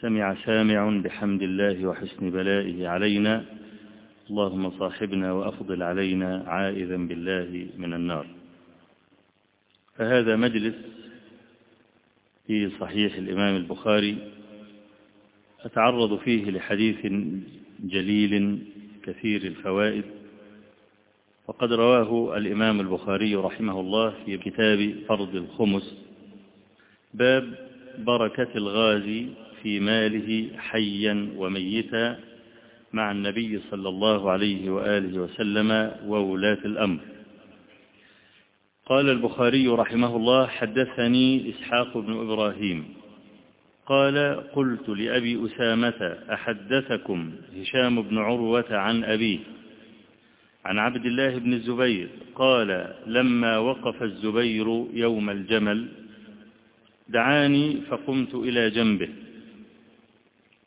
سمع سامع بحمد الله وحسن بلائه علينا. اللهم صاحبنا وأفضل علينا عائذا بالله من النار. فهذا مجلس في صحيح الإمام البخاري أتعرض فيه لحديث جليل كثير الفوائد. وقد رواه الإمام البخاري رحمه الله في كتاب فرض الخمس. باب بركة الغازي في ماله حيا وميتا مع النبي صلى الله عليه وآله وسلم وولاة الأمر. قال البخاري رحمه الله حدثني إسحاق بن إبراهيم. قال قلت لأبي أسامة أحدثكم هشام بن عروة عن أبيه عن عبد الله بن الزبير. قال لما وقف الزبير يوم الجمل دعاني فقمت إلى جنبه.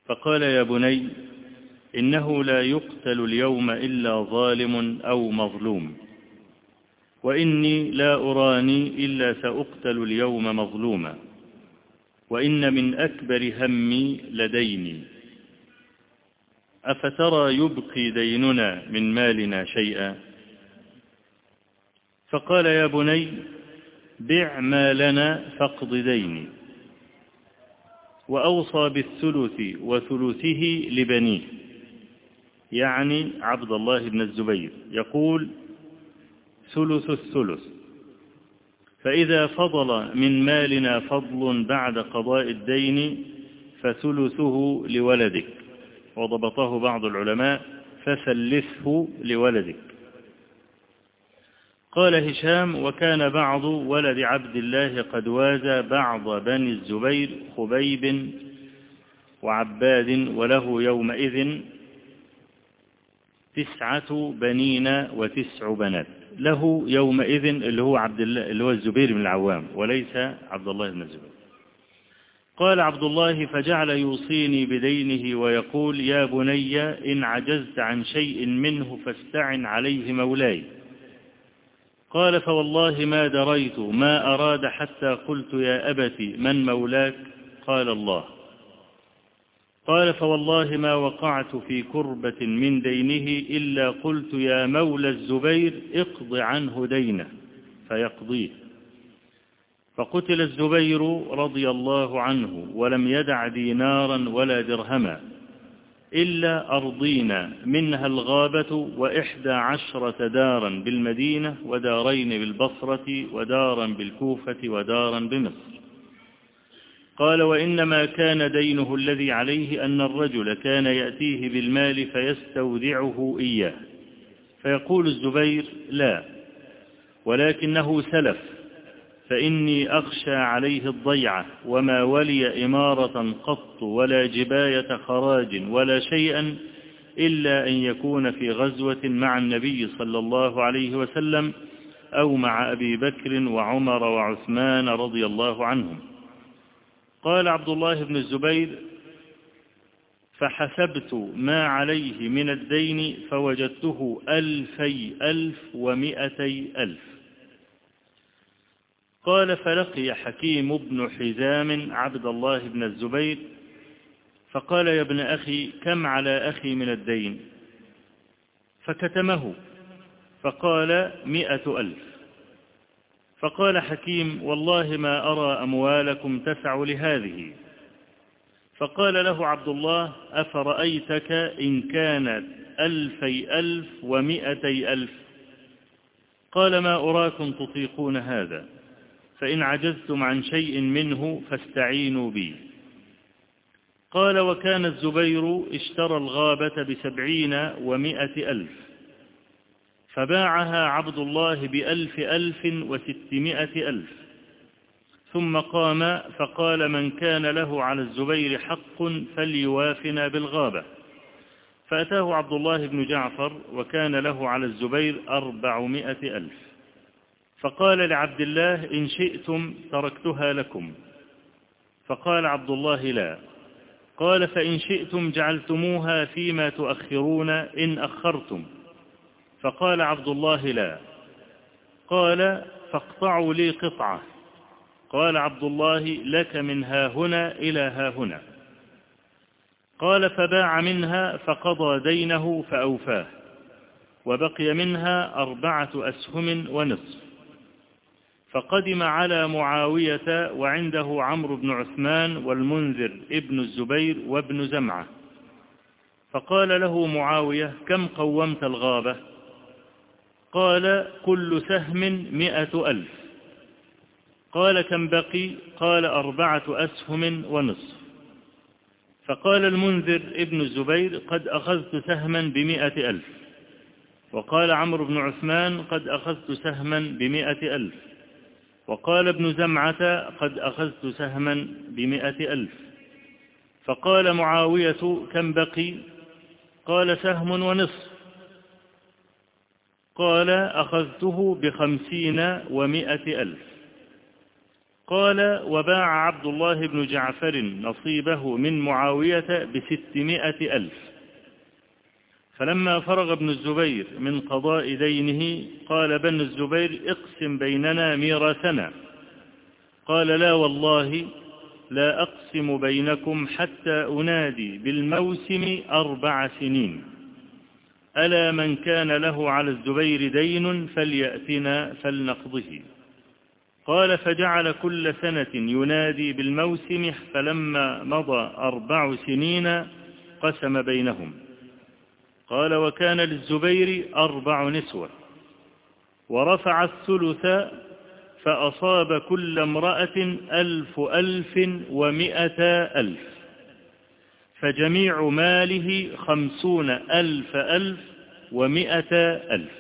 فقال يا بني إنه لا يقتل اليوم إلا ظالم أو مظلوم وإني لا أراني إلا سأقتل اليوم مظلوما وإن من أكبر همي لديني. أفترى يبقي ديننا من مالنا شيئا؟ فقال يا بني بع مالنا فاقض ديني. وأوصى بالثلث وثلثه لبنيه. يعني عبد الله بن الزبير يقول ثلث الثلث. فإذا فضل من مالنا فضل بعد قضاء الدين فثلثه لولدك. وضبطه بعض العلماء فثلثه لولدك. قال هشام وكان بعض ولد عبد الله قد وازى بعض بني الزبير خبيب وعباد وله يومئذ تسعة بنين وتسع بنات. له يومئذ اللي هو عبد الله اللي هو الزبير بن العوام وليس عبد الله بن الزبير. قال عبد الله فجعل يوصيني بدينه ويقول يا بني إن عجزت عن شيء منه فاستعن عليه مولاي. قال فوالله ما دريت ما أراد حتى قلت يا أبت من مولاك؟ قال الله. قال فوالله ما وقعت في كربة من دينه إلا قلت يا مولى الزبير اقض عنه دينه فيقضيه. فقتل الزبير رضي الله عنه ولم يدع دينارا ولا درهما. إلا أرضين منها الغابة وإحدى عشرة دارا بالمدينة ودارين بالبصرة ودارا بالكوفة ودارا بمصر. قال وإنما كان دينه الذي عليه أن الرجل كان يأتيه بالمال فيستودعه إياه. فيقول الزبير لا ولكنه سلف. فإني أخشى عليه الضيعة وما ولي إمارة قط ولا جباية خراج ولا شيئا إلا أن يكون في غزوة مع النبي صلى الله عليه وسلم أو مع أبي بكر وعمر وعثمان رضي الله عنهم. قال عبد الله بن الزبير فحسبت ما عليه من الدين فوجدته ألفي ألف ومئتي ألف. قال فلقي حكيم بن حزام عبد الله بن الزبير فقال يا ابن أخي كم على أخي من الدين؟ فكتمه فقال مئة ألف. فقال حكيم والله ما أرى أموالكم تسع لهذه. فقال له عبد الله أفرأيتك إن كانت ألفي ألف ومئتي ألف؟ قال ما أراكم تطيقون هذا؟ فإن عجزتم عن شيء منه فاستعينوا بي. قال وكان الزبير اشترى الغابة بسبعين ومائة ألف فباعها عبد الله بألف ألف وستمائة ألف ثم قام فقال من كان له على الزبير حق فليوافنا بالغابة. فأتاه عبد الله بن جعفر وكان له على الزبير أربعمائة ألف. فقال لعبد الله إن شئتم تركتها لكم. فقال عبد الله لا. قال فإن شئتم جعلتموها فيما تؤخرون إن أخرتم. فقال عبد الله لا. قال فاقطعوا لي قطعة. قال عبد الله لك من ها هنا إلى ها هنا. قال فباع منها فقضى دينه فأوفاه. وبقي منها أربعة أسهم ونصف. فقدم على معاوية وعنده عمرو بن عثمان والمنذر ابن الزبير وابن زمعة. فقال له معاوية كم قومت الغابة؟ قال كل سهم مئة ألف. قال كم بقي؟ قال أربعة أسهم ونصف. فقال المنذر ابن الزبير قد أخذت سهما بمئة ألف. وقال عمرو بن عثمان قد أخذت سهما بمئة ألف. وقال ابن زمعة قد أخذت سهما بمئة ألف. فقال معاوية كم بقي؟ قال سهم ونصف. قال أخذته بخمسين ومئة ألف. قال وباع عبد الله بن جعفر نصيبه من معاوية بستمائة ألف. فلما فرغ ابن الزبير من قضاء دينه قال بن الزبير اقسم بيننا ميراثنا. قال لا والله لا أقسم بينكم حتى أنادي بالموسم أربع سنين. ألا من كان له على الزبير دين فليأتنا فلنقضه. قال فجعل كل سنة ينادي بالموسم فلما مضى أربع سنين قسم بينهم. قال وكان للزبير أربع نسوة. ورفع الثلث فأصاب كل امرأة ألف ألف ومئة ألف. فجميع ماله خمسون ألف ألف ومئة ألف.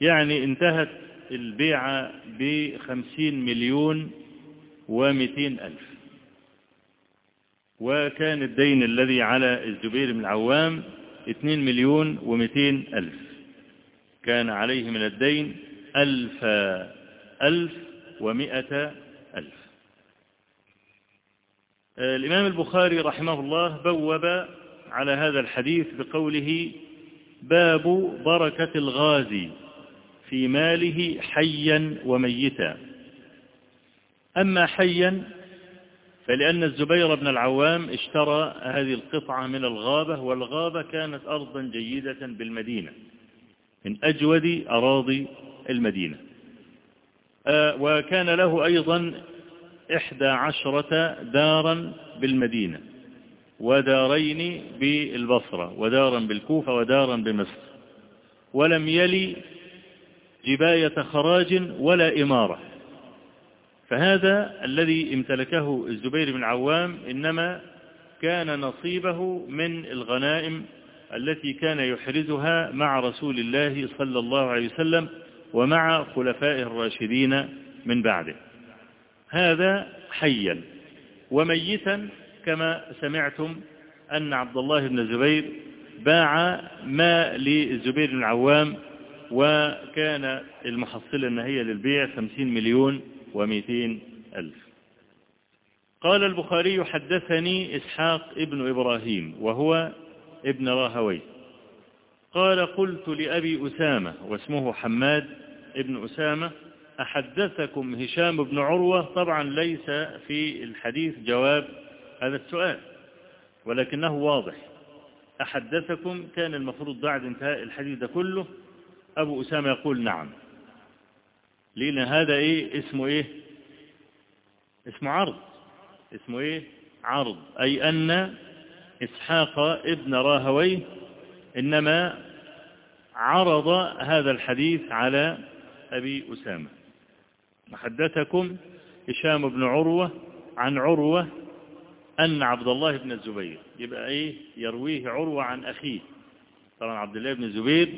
يعني انتهت البيعة بخمسين مليون ومئتين ألف. وكان الدين الذي على الزبير بن العوام اثنين مليون ومئتين ألف. كان عليه من الدين ألف ألف ومئة ألف. الإمام البخاري رحمه الله بوب على هذا الحديث بقوله باب بركة الغازي في ماله حيا وميتا. أما حيا فلأن الزبير بن العوام اشترى هذه القطعة من الغابة والغابة كانت أرضا جيدة بالمدينة من أجود أراضي المدينة. وكان له أيضا إحدى عشرة دارا بالمدينة ودارين بالبصرة ودارا بالكوفة ودارا بمصر. ولم يلي جباية خراج ولا إمارة. فهذا الذي امتلكه الزبير بن عوام إنما كان نصيبه من الغنائم التي كان يحرزها مع رسول الله صلى الله عليه وسلم ومع خلفائه الراشدين من بعده. هذا حيا وميتا كما سمعتم أن عبد الله بن الزبير باع ما للزبير بن العوام وكان المحصلة النهية للبيع 50 مليون ومئتين ألف. قال البخاري حدثني إسحاق ابن إبراهيم وهو ابن راهوي. قال قلت لأبي أسامة واسمه حماد ابن أسامة أحدثكم هشام بن عروة؟ طبعا ليس في الحديث جواب هذا السؤال ولكنه واضح. أحدثكم؟ كان المفروض بعد انتهاء الحديث ده كله أبو أسامة يقول نعم. لأن هذا إيه؟ اسمه إيه؟ اسمه عرض. اسمه إيه؟ عرض. أي أن إسحاق ابن راهويه إنما عرض هذا الحديث على أبي أسامة. حدثكم هشام بن عروة عن عروة أن عبد الله بن الزبير. يبقى إيه؟ يرويه عروة عن أخيه. طبعا عبد الله بن الزبير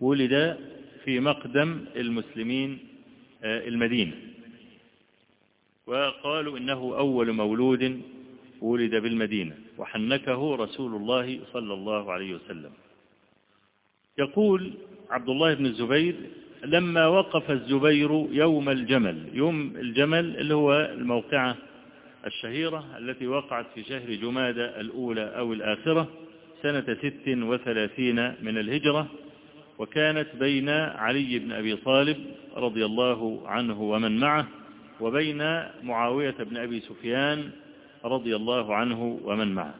ولد في مقدم المسلمين المدينة. وقالوا إنه أول مولود ولد بالمدينة وحنكه رسول الله صلى الله عليه وسلم. يقول عبد الله بن الزبير لما وقف الزبير يوم الجمل يوم الجمل اللي هو الموقعة الشهيرة التي وقعت في شهر جمادة الأولى أو الآخرة سنة ست وثلاثين من الهجرة. وكانت بين علي بن أبي طالب رضي الله عنه ومن معه وبين معاوية بن أبي سفيان رضي الله عنه ومن معه.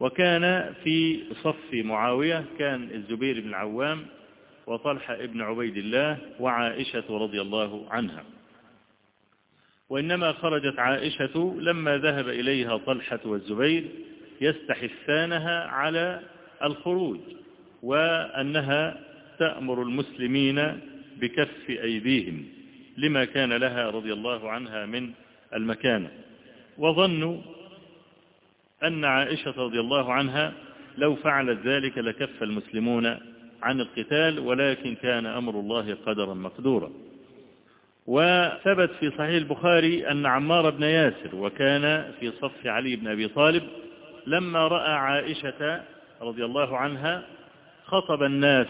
وكان في صف معاوية كان الزبير بن العوام وطلحة ابن عبيد الله وعائشة رضي الله عنها. وإنما خرجت عائشة لما ذهب إليها طلحة والزبير يستحثانها على الخروج. وأنها تأمر المسلمين بكف أيديهم لما كان لها رضي الله عنها من المكانة وظنوا أن عائشة رضي الله عنها لو فعلت ذلك لكف المسلمون عن القتال ولكن كان أمر الله قدرا مقدورا. وثبت في صحيح البخاري أن عمار بن ياسر وكان في صف علي بن أبي طالب لما رأى عائشة رضي الله عنها خطب الناس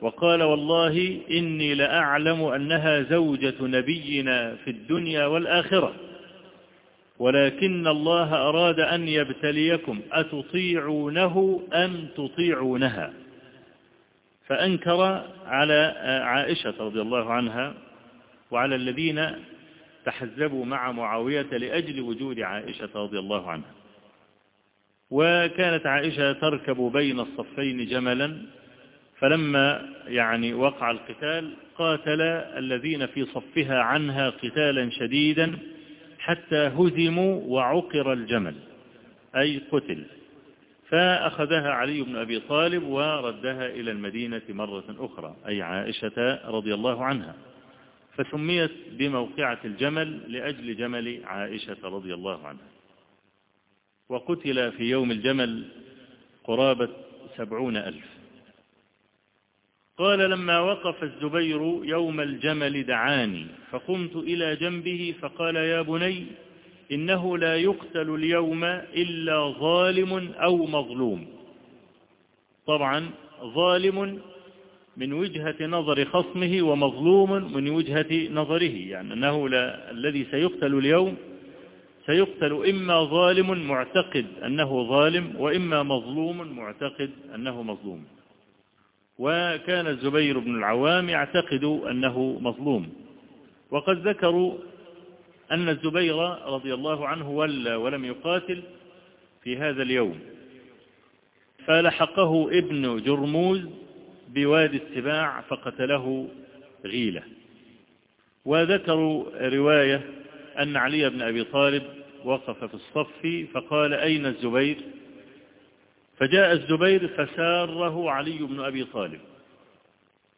وقال والله إني لأعلم أنها زوجة نبينا في الدنيا والآخرة ولكن الله أراد أن يبتليكم أتطيعونه أم تطيعونها؟ فأنكر على عائشة رضي الله عنها وعلى الذين تحزبوا مع معاوية لأجل وجود عائشة رضي الله عنها. وكانت عائشة تركب بين الصفين جملا فلما يعني وقع القتال قاتل الذين في صفها عنها قتالا شديدا حتى هزموا وعقر الجمل أي قتل. فأخذها علي بن أبي طالب وردها إلى المدينة مرة أخرى أي عائشة رضي الله عنها. فسميت بموقعة الجمل لأجل جمل عائشة رضي الله عنها. وقتل في يوم الجمل قرابة سبعون ألف. قال لما وقف الزبير يوم الجمل دعاني فقمت إلى جنبه فقال يا بني إنه لا يقتل اليوم إلا ظالم أو مظلوم. طبعا ظالم من وجهة نظر خصمه ومظلوم من وجهة نظره يعني أنه لا الذي سيقتل اليوم سيقتل إما ظالم معتقد أنه ظالم وإما مظلوم معتقد أنه مظلوم. وكان الزبير بن العوام يعتقد أنه مظلوم. وقد ذكروا أن الزبير رضي الله عنه ولى ولم يقاتل في هذا اليوم. فلحقه ابن جرموز بوادي السباع فقتله غيلة. وذكروا رواية أن علي بن أبي طالب وقف في الصف فقال أين الزبير؟ فجاء الزبير فساره علي بن أبي طالب.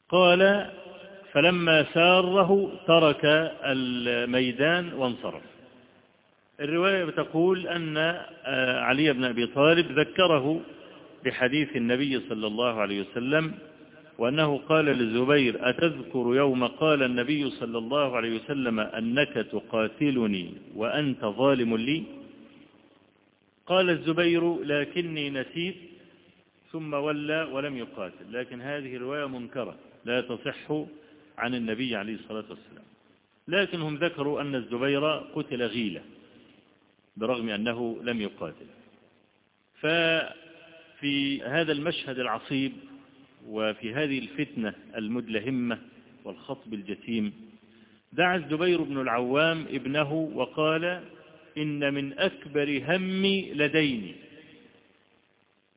قال فلما ساره ترك الميدان وانصرف. الرواية بتقول أن علي بن أبي طالب ذكره بحديث النبي صلى الله عليه وسلم وأنه قال للزبير أتذكر يوم قال النبي صلى الله عليه وسلم أنك تقاتلني وأنت ظالم لي؟ قال الزبير لكني نسيت ثم ولى ولم يقاتل. لكن هذه رواية منكرة لا تصح عن النبي عليه الصلاة والسلام. لكن هم ذكروا أن الزبير قتل غيلة برغم أنه لم يقاتل. ففي هذا المشهد العصيب وفي هذه الفتنة المدلهمة والخطب الجسيم دعا الزبير بن العوام ابنه وقال إن من أكبر همي لديني.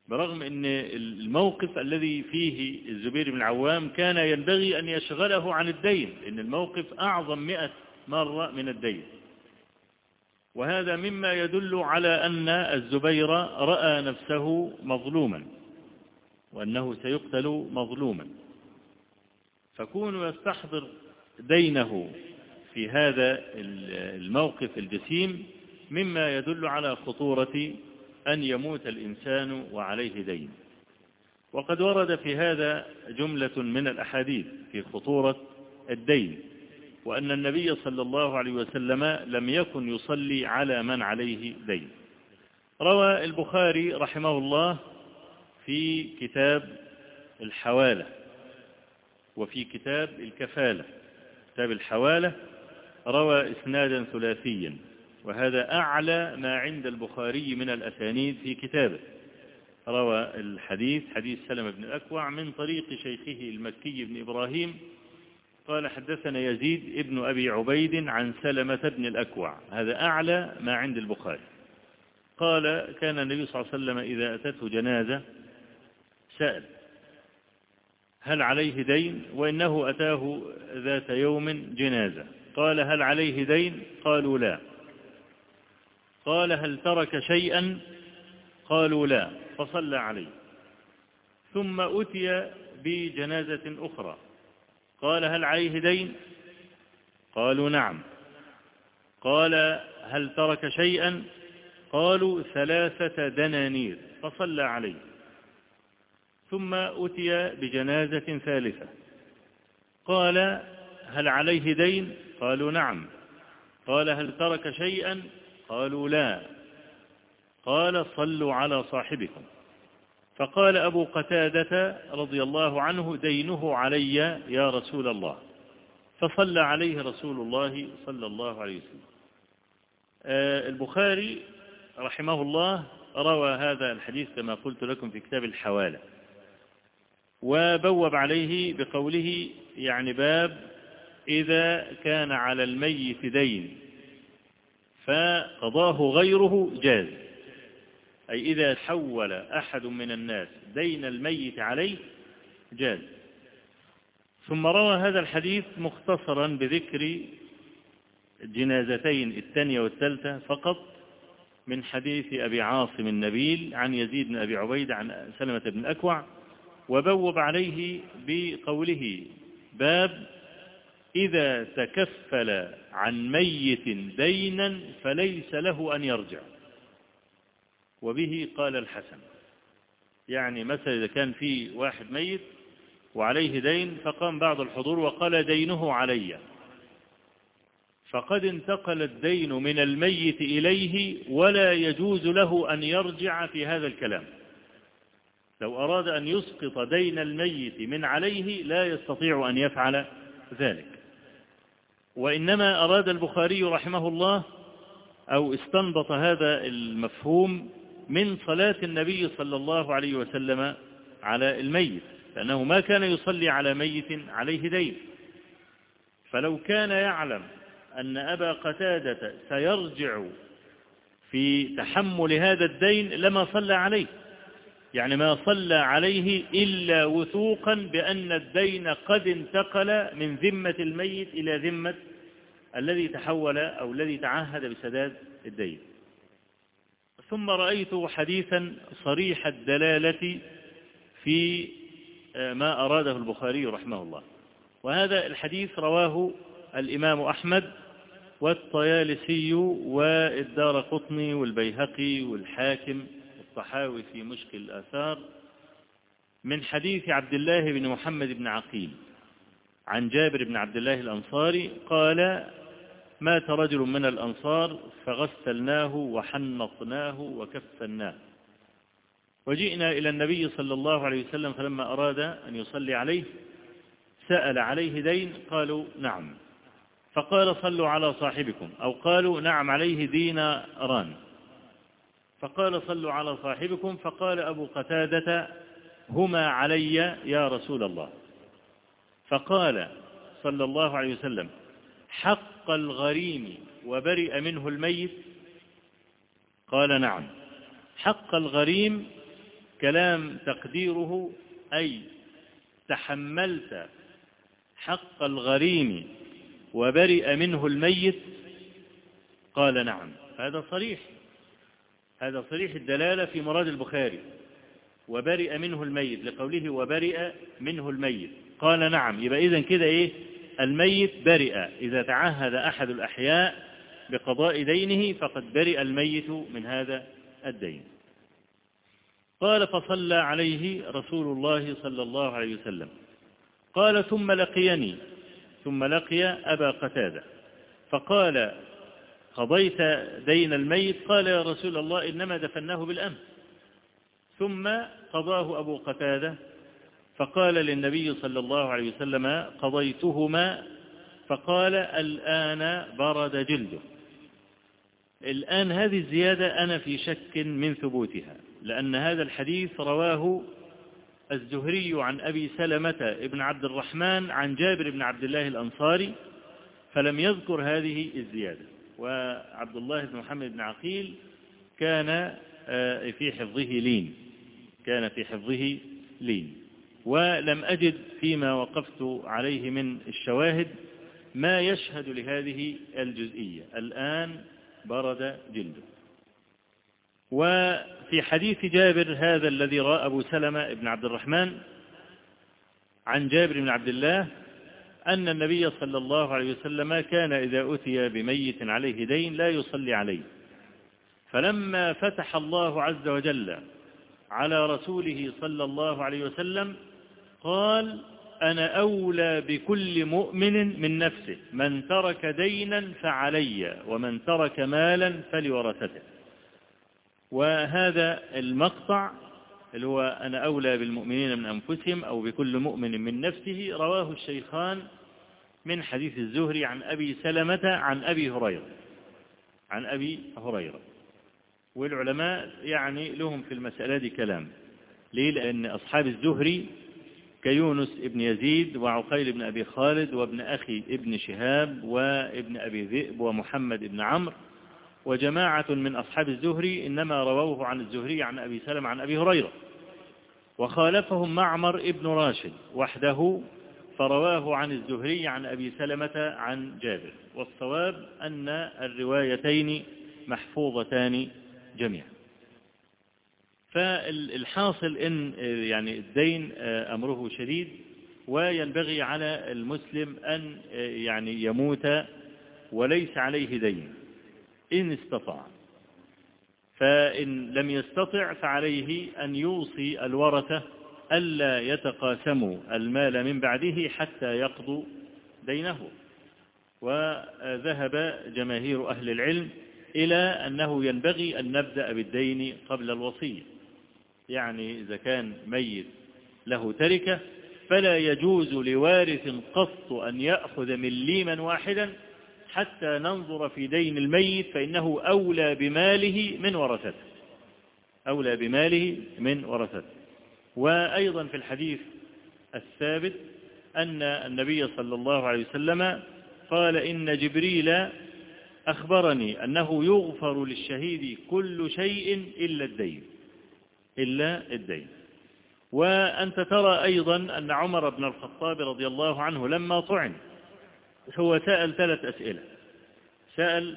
برغم أن الموقف الذي فيه الزبير بن العوام كان ينبغي أن يشغله عن الدين إن الموقف أعظم مئة مرة من الدين. وهذا مما يدل على أن الزبير رأى نفسه مظلوما. وأنه سيقتل مظلوما. فكون يستحضر دينه في هذا الموقف الجسيم مما يدل على خطورة أن يموت الإنسان وعليه دين. وقد ورد في هذا جملة من الأحاديث في خطورة الدين وأن النبي صلى الله عليه وسلم لم يكن يصلي على من عليه دين. روى البخاري رحمه الله في كتاب الحوالة وفي كتاب الكفالة. كتاب الحوالة روى إسنادا ثلاثيا وهذا أعلى ما عند البخاري من الأسانيد في كتابه. روى الحديث حديث سلم بن الأكوع من طريق شيخه المكي بن إبراهيم قال حدثنا يزيد ابن أبي عبيد عن سلمة بن الأكوع هذا أعلى ما عند البخاري. قال كان النبي صلى الله عليه وسلم إذا أتته جنازة سأل هل عليه دين؟ وإنه أتاه ذات يوم جنازة. قال هل عليه دين؟ قالوا لا. قال هل ترك شيئا؟ قالوا لا. فصلى عليه. ثم أتي بجنازة أخرى. قال هل عليه دين؟ قالوا نعم. قال هل ترك شيئا؟ قالوا ثلاثة دنانير. فصلى عليه. ثم أتي بجنازة ثالثة. قال هل عليه دين؟ قالوا نعم. قال هل ترك شيئا؟ قالوا لا. قال صلوا على صاحبكم. فقال أبو قتادة رضي الله عنه دينه علي يا رسول الله. فصلى عليه رسول الله صلى الله عليه وسلم. البخاري رحمه الله روى هذا الحديث كما قلت لكم في كتاب الحوالة. وبوب عليه بقوله يعني باب إذا كان على الميت دين فقضاه غيره جاز. أي إذا حول أحد من الناس دين الميت عليه جاز. ثم روى هذا الحديث مختصرا بذكر الجنازتين الثانية والثالثة فقط من حديث أبي عاصم النبيل عن يزيد بن أبي عبيد عن سلمة بن أكوع وبوب عليه بقوله باب إذا تكفل عن ميت دينا فليس له أن يرجع. وبه قال الحسن. يعني مثلا إذا كان في واحد ميت وعليه دين فقام بعض الحضور وقال دينه علي. فقد انتقل الدين من الميت إليه ولا يجوز له أن يرجع في هذا الكلام. لو أراد أن يسقط دين الميت من عليه لا يستطيع أن يفعل ذلك. وإنما أراد البخاري رحمه الله أو استنبط هذا المفهوم من صلاة النبي صلى الله عليه وسلم على الميت لأنه ما كان يصلي على ميت عليه دين. فلو كان يعلم أن أبا قتادة سيرجع في تحمل هذا الدين لما صلى عليه يعني ما صلى عليه إلا وثوقا بأن الدين قد انتقل من ذمة الميت إلى ذمة الذي تحول أو الذي تعهد بسداد الدين. ثم رأيت حديثا صريح الدلالة في ما أراده البخاري رحمه الله. وهذا الحديث رواه الإمام أحمد والطيالسي والدار قطني والبيهقي والحاكم الطحاوي في مشكل الآثار من حديث عبد الله بن محمد بن عقيل عن جابر بن عبد الله الأنصاري قال مات رجل من الأنصار فغسلناه وحنطناه وكفناه. وجئنا إلى النبي صلى الله عليه وسلم فلما أراد أن يصلي عليه سأل عليه دين قالوا نعم. فقال صلوا على صاحبكم. أو قالوا نعم عليه ديناران. فقال صلوا على صاحبكم فقال أبو قتادة هما علي يا رسول الله. فقال صلى الله عليه وسلم حق الغريم وبرئ منه الميت؟ قال نعم. حق الغريم كلام تقديره أي تحملت حق الغريم وبرئ منه الميت؟ قال نعم. هذا صريح. هذا صريح الدلالة في مراد البخاري. وبرئ منه الميت لقوله وبرئ منه الميت. قال نعم يبقى إذن كده إيه؟ الميت برئ. إذا تعهد أحد الأحياء بقضاء دينه فقد برئ الميت من هذا الدين. قال فصلى عليه رسول الله صلى الله عليه وسلم. قال ثم لقيني ثم لقي أبا قتادة. فقال قضيت دين الميت؟ قال يا رسول الله إنما دفناه بالأمس. ثم قضاه أبو قتادة فقال للنبي صلى الله عليه وسلم قضيتهما فقال الآن برد جلده. الآن هذه الزيادة أنا في شك من ثبوتها لأن هذا الحديث رواه الزهري عن أبي سلمة ابن عبد الرحمن عن جابر بن عبد الله الأنصاري فلم يذكر هذه الزيادة. وعبد الله بن محمد بن عقيل كان في حفظه لين. كان في حفظه لين. ولم أجد فيما وقفت عليه من الشواهد ما يشهد لهذه الجزئية. الآن برد جلده. وفي حديث جابر هذا الذي رأى أبو سلمة بن عبد الرحمن عن جابر بن عبد الله أن النبي صلى الله عليه وسلم كان إذا أتي بميت عليه دين لا يصلي عليه. فلما فتح الله عز وجل على رسوله صلى الله عليه وسلم قال أنا أولى بكل مؤمن من نفسه من ترك دينا فعلي ومن ترك مالا فلورثته. وهذا المقطع اللي هو أنا أولى بالمؤمنين من أنفسهم أو بكل مؤمن من نفسه رواه الشيخان من حديث الزهري عن أبي سلمة عن أبي هريرة. عن أبي هريرة. والعلماء يعني لهم في المسألة دي كلام. ليه؟ لأن أصحاب الزهري كيونس ابن يزيد وعقيل بن أبي خالد وابن أخي ابن شهاب وابن أبي ذئب ومحمد ابن عمرو وجماعة من أصحاب الزهري إنما رووه عن الزهري عن أبي سلم عن أبي هريرة. وخالفهم معمر ابن راشد وحده فرواه عن الزهري عن أبي سلمة عن جابر. والصواب أن الروايتين محفوظتان جميعا. فالحاصل إن يعني الدين أمره شديد وينبغي على المسلم أن يعني يموت وليس عليه دين. إن استطاع. فإن لم يستطع فعليه أن يوصي الورثة ألا يتقاسموا المال من بعده حتى يقضوا دينه. وذهب جماهير أهل العلم إلى أنه ينبغي أن نبدأ بالدين قبل الوصية. يعني إذا كان ميت له تركة فلا يجوز لوارث قط أن يأخذ مليما واحدا حتى ننظر في دين الميت فإنه أولى بماله من ورثته. أولى بماله من ورثته. وأيضا في الحديث الثابت أن النبي صلى الله عليه وسلم قال إن جبريل أخبرني أنه يغفر للشهيد كل شيء إلا الدين إلا الدين. وأنت ترى أيضا أن عمر بن الخطاب رضي الله عنه لما طعن هو سأل ثلاث أسئلة. سأل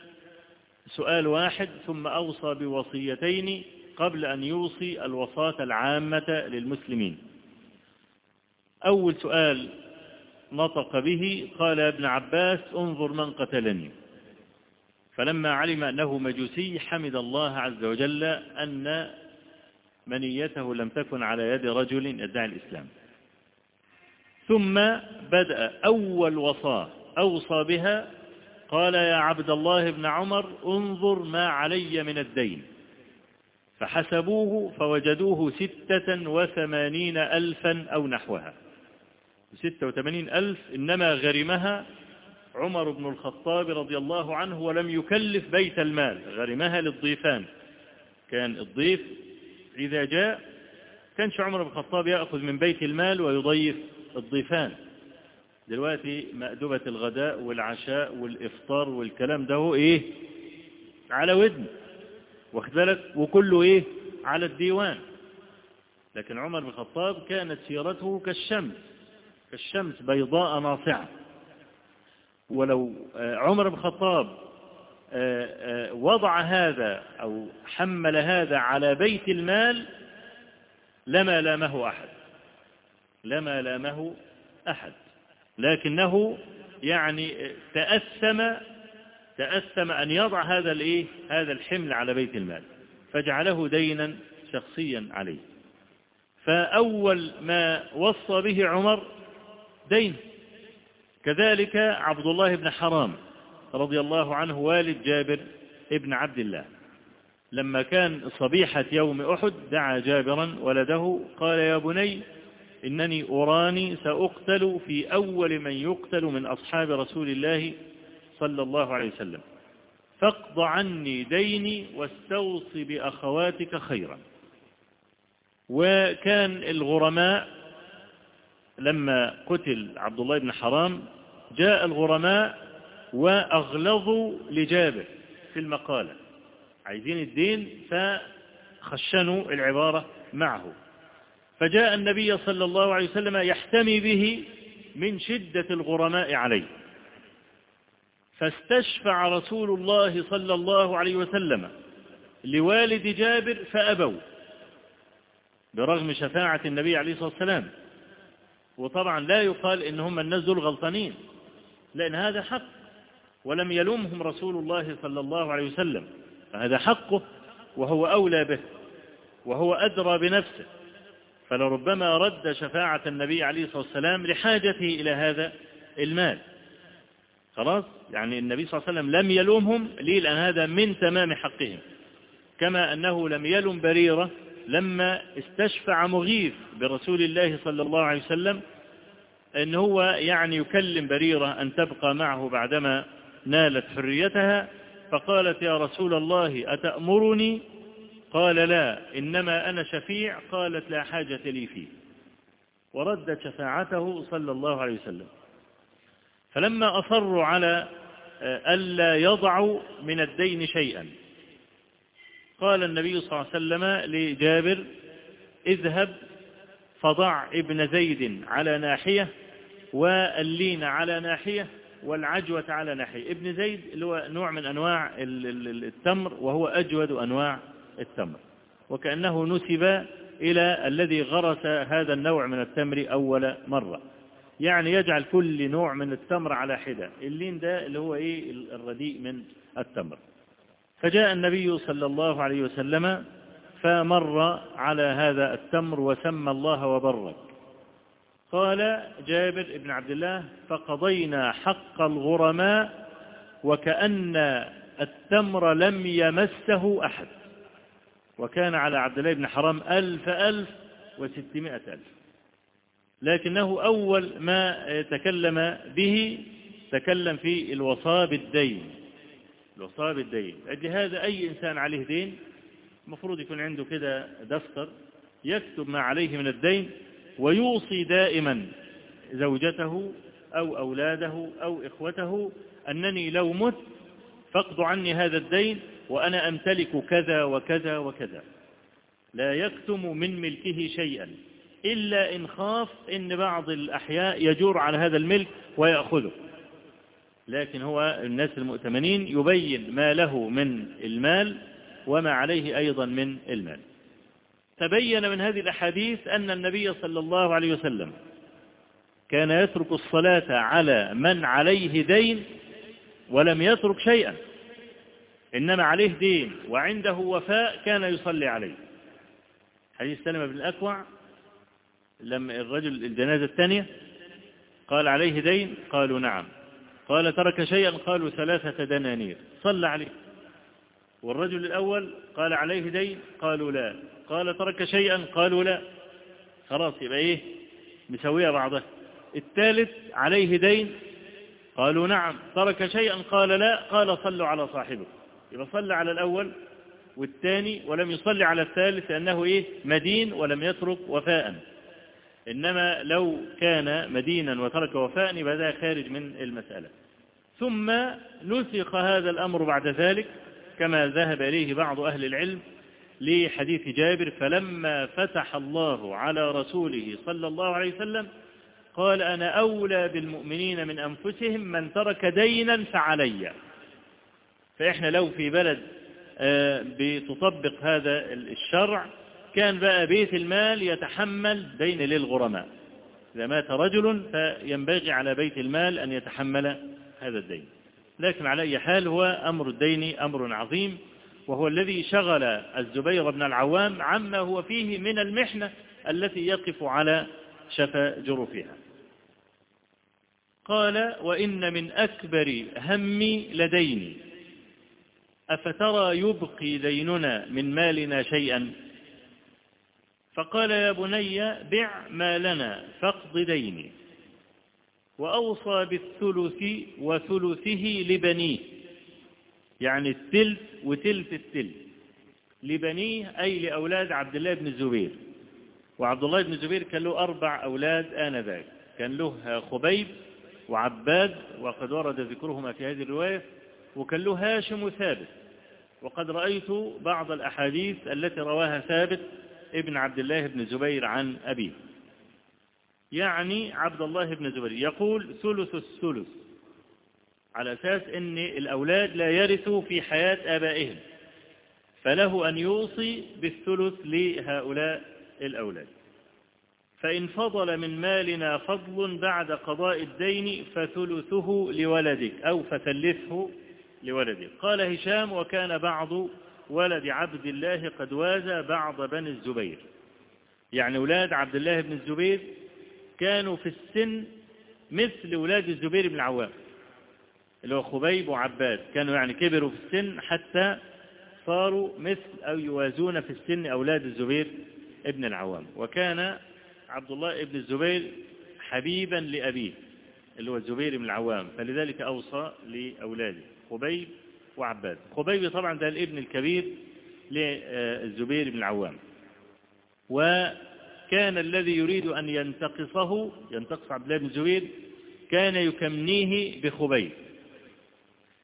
سؤال واحد ثم أوصى بوصيتين قبل أن يوصي الوصاة العامة للمسلمين. أول سؤال نطق به قال يا ابن عباس انظر من قتلني. فلما علم أنه مجوسي حمد الله عز وجل أن منيته لم تكن على يد رجل يدعي الإسلام. ثم بدأ أول وصاة أوصى بها قال يا عبد الله بن عمر انظر ما علي من الدين. فحسبوه فوجدوه ستة وثمانين ألفا أو نحوها. ستة وثمانين ألف إنما غرمها عمر بن الخطاب رضي الله عنه ولم يكلف بيت المال غرمها للضيفان. كان الضيف إذا جاء كانش عمر بن الخطاب يأخذ من بيت المال ويضيف الضيفان. دلوقتي مأدبة الغداء والعشاء والإفطار والكلام ده إيه؟ على ودن. واخد بالك؟ وكله إيه؟ على الديوان. لكن عمر بن الخطاب كانت سيرته كالشمس كالشمس بيضاء ناصعة. ولو عمر بن الخطاب وضع هذا أو حمل هذا على بيت المال لما لامه أحد. لما لامه أحد. لكنه يعني تأثم تأثم أن يضع هذا الإيه هذا الحمل على بيت المال فجعله دينا شخصيا عليه. فأول ما وصى به عمر دين. كذلك عبد الله بن حرام رضي الله عنه والد جابر ابن عبد الله. لما كان صبيحة يوم أحد دعا جابرا ولده قال يا بني إنني أراني سأقتل في أول من يقتل من أصحاب رسول الله صلى الله عليه وسلم. فاقض عني ديني واستوص بأخواتك خيرا. وكان الغرماء لما قتل عبد الله بن حرام جاء الغرماء وأغلظوا لجابر في المقالة. عايزين الدين فخشنوا العبارة معه. فجاء النبي صلى الله عليه وسلم يحتمي به من شدة الغرماء عليه. فاستشفع رسول الله صلى الله عليه وسلم لوالد جابر فأبوا برغم شفاعة النبي عليه الصلاة والسلام. وطبعا لا يقال إن هم الناس دول غلطانين لأن هذا حق ولم يلومهم رسول الله صلى الله عليه وسلم فهذا حقه وهو أولى به وهو أدرى بنفسه. فلربما رد شفاعة النبي عليه الصلاة والسلام لحاجته إلى هذا المال. خلاص؟ يعني النبي صلى الله عليه وسلم لم يلومهم ليه لأن هذا من تمام حقهم. كما أنه لم يلم بريرة لما استشفع مغيث برسول الله صلى الله عليه وسلم أن هو يعني يكلم بريرة أن تبقى معه بعدما نالت حريتها فقالت يا رسول الله أتأمرني قال لا إنما أنا شفيع قالت لا حاجة لي فيه. وردت شفاعته صلى الله عليه وسلم. فلما أصروا على ألا يضعوا من الدين شيئا. قال النبي صلى الله عليه وسلم لجابر اذهب فضع ابن زيد على ناحية واللين على ناحية والعجوة على ناحية. ابن زيد اللي هو نوع من أنواع التمر وهو أجود أنواع التمر. وكأنه نسب إلى الذي غرس هذا النوع من التمر أول مرة. يعني يجعل كل نوع من التمر على حدة. اللين ده اللي هو إيه؟ الرديء من التمر. فجاء النبي صلى الله عليه وسلم فمر على هذا التمر وسمى الله وبرك. قال جابر بن عبد الله فقضينا حق الغرماء وكأن التمر لم يمسه أحد. وكان على عبد الله بن حرام ألف ألف وستمائة ألف. لكنه أول ما تكلم به تكلم في الوصاء بالدين الوصاء بالدين أجل هذا أي إنسان عليه دين؟ المفروض يكون عنده كده دفتر يكتب ما عليه من الدين ويوصي دائما زوجته أو أولاده أو إخوته أنني لو مت فاقضوا عني هذا الدين وأنا أمتلك كذا وكذا وكذا. لا يكتم من ملكه شيئا إلا إن خاف إن بعض الأحياء يجور على هذا الملك ويأخذه. لكن هو الناس المؤتمنين يبين ما له من المال وما عليه أيضا من المال. تبين من هذه الأحاديث أن النبي صلى الله عليه وسلم كان يترك الصلاة على من عليه دين ولم يترك شيئا. إنما عليه دين وعنده وفاء كان يصلي عليه. حديث سلمة بن الأكوع لما الرجل الجنازة الثانية قال عليه دين؟ قالوا نعم. قال ترك شيئا؟ قالوا ثلاثة دنانير. صلى عليه. والرجل الأول قال عليه دين؟ قالوا لا. قال ترك شيئا؟ قالوا لا. خلاص يبقى إيه؟ مسوية بعضها. الثالث عليه دين؟ قالوا نعم. ترك شيئا؟ قال لا. قال صلوا على صاحبه. يبقى صلى على الأول والثاني ولم يصلي على الثالث لأنه إيه؟ مدين ولم يترك وفاء. إنما لو كان مدينا وترك وفاء يبقى ذا خارج من المسألة. ثم نسخ هذا الأمر بعد ذلك كما ذهب إليه بعض أهل العلم لحديث جابر فلما فتح الله على رسوله صلى الله عليه وسلم قال أنا أولى بالمؤمنين من أنفسهم من ترك دينا فعلي. فإحنا لو في بلد بتطبق هذا الشرع كان بقى بيت المال يتحمل دين للغرماء. إذا مات رجل فينبغي على بيت المال أن يتحمل هذا الدين. لكن على أي حال هو أمر الدين أمر عظيم وهو الذي شغل الزبير بن العوام عما هو فيه من المحنة التي يقف على شفا جرفها قال وإن من أكبر همي لديني. أفترى يبقي ديننا من مالنا شيئا؟ فقال يا بني بع مالنا فاقض ديني وأوصى بالثلث وثلثه لبنيه يعني الثلث وثلث الثلث لبنيه أي لأولاد عبد الله بن الزبير. وعبد الله بن الزبير كان له أربع أولاد آنذاك كان له خبيب وعباد وقد ورد ذكرهما في هذه الرواية وكان له هاشم وثابت وقد رأيت بعض الأحاديث التي رواها ثابت ابن عبد الله بن زبير عن أبيه. يعني عبد الله بن زبير يقول ثلث الثلث على أساس أن الأولاد لا يرثوا في حياة آبائهم فله أن يوصي بالثلث لهؤلاء الأولاد. فإن فضل من مالنا فضل بعد قضاء الدين فثلثه لولدك أو فثلثه لولدك قال هشام وكان بعض ولد عبد الله قد وازى بعض بني الزبير. يعني أولاد عبد الله بن الزبير كانوا في السن مثل أولاد الزبير بن العوام اللي هو خبيب وعباد. كانوا يعني كبروا في السن حتى صاروا مثل أو يوازون في السن أولاد الزبير ابن العوام. وكان عبد الله ابن الزبير حبيبا لأبيه اللي هو الزبير بن العوام. فلذلك أوصى لأولاده. خبيب وعباد. خبيب طبعا ده الابن الكبير للزبير بن العوام. وكان الذي يريد أن ينتقصه ينتقص عبد الله بن الزبير كان يكمنيه بخبيب.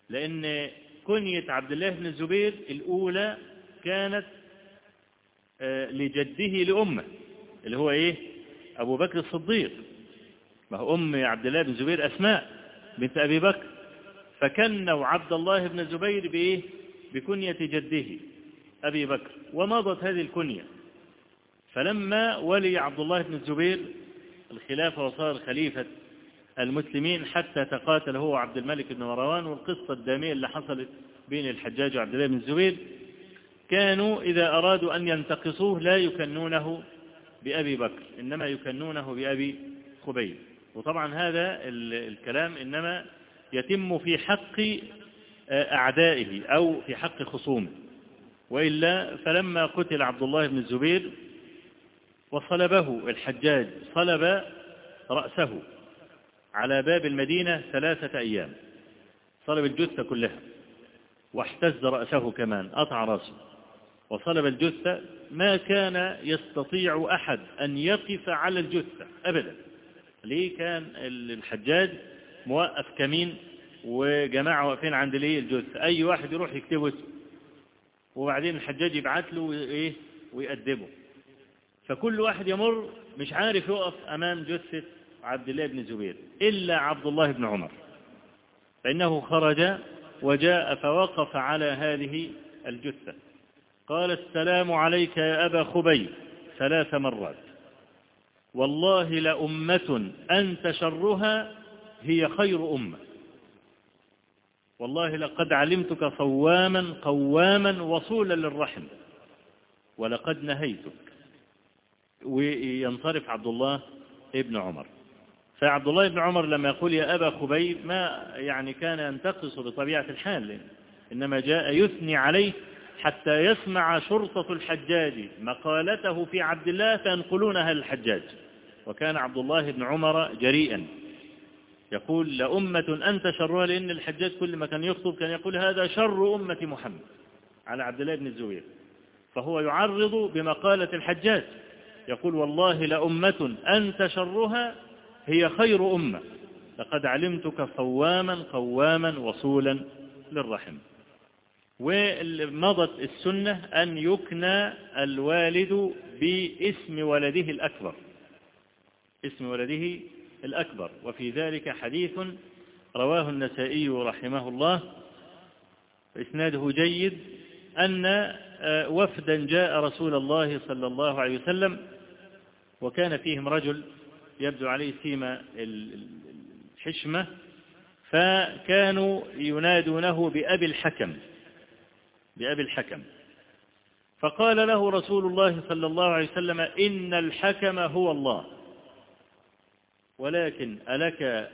لأن كنية عبد الله بن الزبير الأولى كانت لجده لأمه اللي هو إيه؟ أبو بكر الصديق. ما هو أم عبد الله بن الزبير أسماء بنت أبي بكر. فكنوا عبد الله بن الزبير بإيه؟ بكنية جده أبي بكر. ومضت هذه الكنية. فلما ولي عبد الله بن الزبير الخلافة وصار خليفة المسلمين حتى تقاتل هو عبد الملك بن مروان والقصة الدامية اللي حصلت بين الحجاج وعبد الله بن الزبير كانوا إذا أرادوا أن ينتقصوه لا يكنونه بأبي بكر إنما يكنونه بأبي خبيب. وطبعا هذا الكلام إنما يتم في حق أعدائه أو في حق خصومه. وإلا فلما قتل عبد الله بن الزبير وصلبه الحجاج صلب رأسه على باب المدينة ثلاثة أيام. صلب الجثة كلها واحتز رأسه كمان قطع رأسه. وصلب الجثة ما كان يستطيع أحد أن يقف على الجثة أبدا. ليه كان الحجاج موقف كمين وجماعة واقفين عند ليه الجثة. أي واحد يروح يكتبه اسمه وبعدين الحجاج يبعت له وإيه ويأدبه فكل واحد يمر مش عارف يقف أمام جثة عبد الله بن زبير إلا عبد الله بن عمر. فإنه خرج وجاء فوقف على هذه الجثة. قال السلام عليك يا أبا خبيب ثلاث مرات. والله لأمة أنت شرها هي خير أمة. والله لقد علمتك صواما قواما وصولا للرحم ولقد نهيتك. وينصرف عبد الله ابن عمر. فعبد الله بن عمر لما يقول يا أبا خبيب ما يعني كان ينتقص بطبيعة الحال إنما جاء يثني عليه حتى يسمع شرطة الحجاج مقالته في عبد الله فينقلونها للحجاج. وكان عبد الله بن عمر جريئا. يقول لأمة أنت شرها لأن الحجاج كل ما كان يخطب كان يقول هذا شر أمة محمد على عبد الله بن الزبير. فهو يعرض بمقالة الحجاج يقول والله لأمة أنت شرها هي خير أمة لقد علمتك صواما قواما وصولا للرحم. ومضت السنة أن يكنى الوالد باسم ولده الأكبر اسم ولده الأكبر. وفي ذلك حديث رواه النسائي رحمه الله إسناده جيد أن وفدا جاء رسول الله صلى الله عليه وسلم وكان فيهم رجل يبدو عليه سيما الحشمة فكانوا ينادونه بأبي الحكم بأبي الحكم. فقال له رسول الله صلى الله عليه وسلم إن الحكم هو الله. ولكن ألك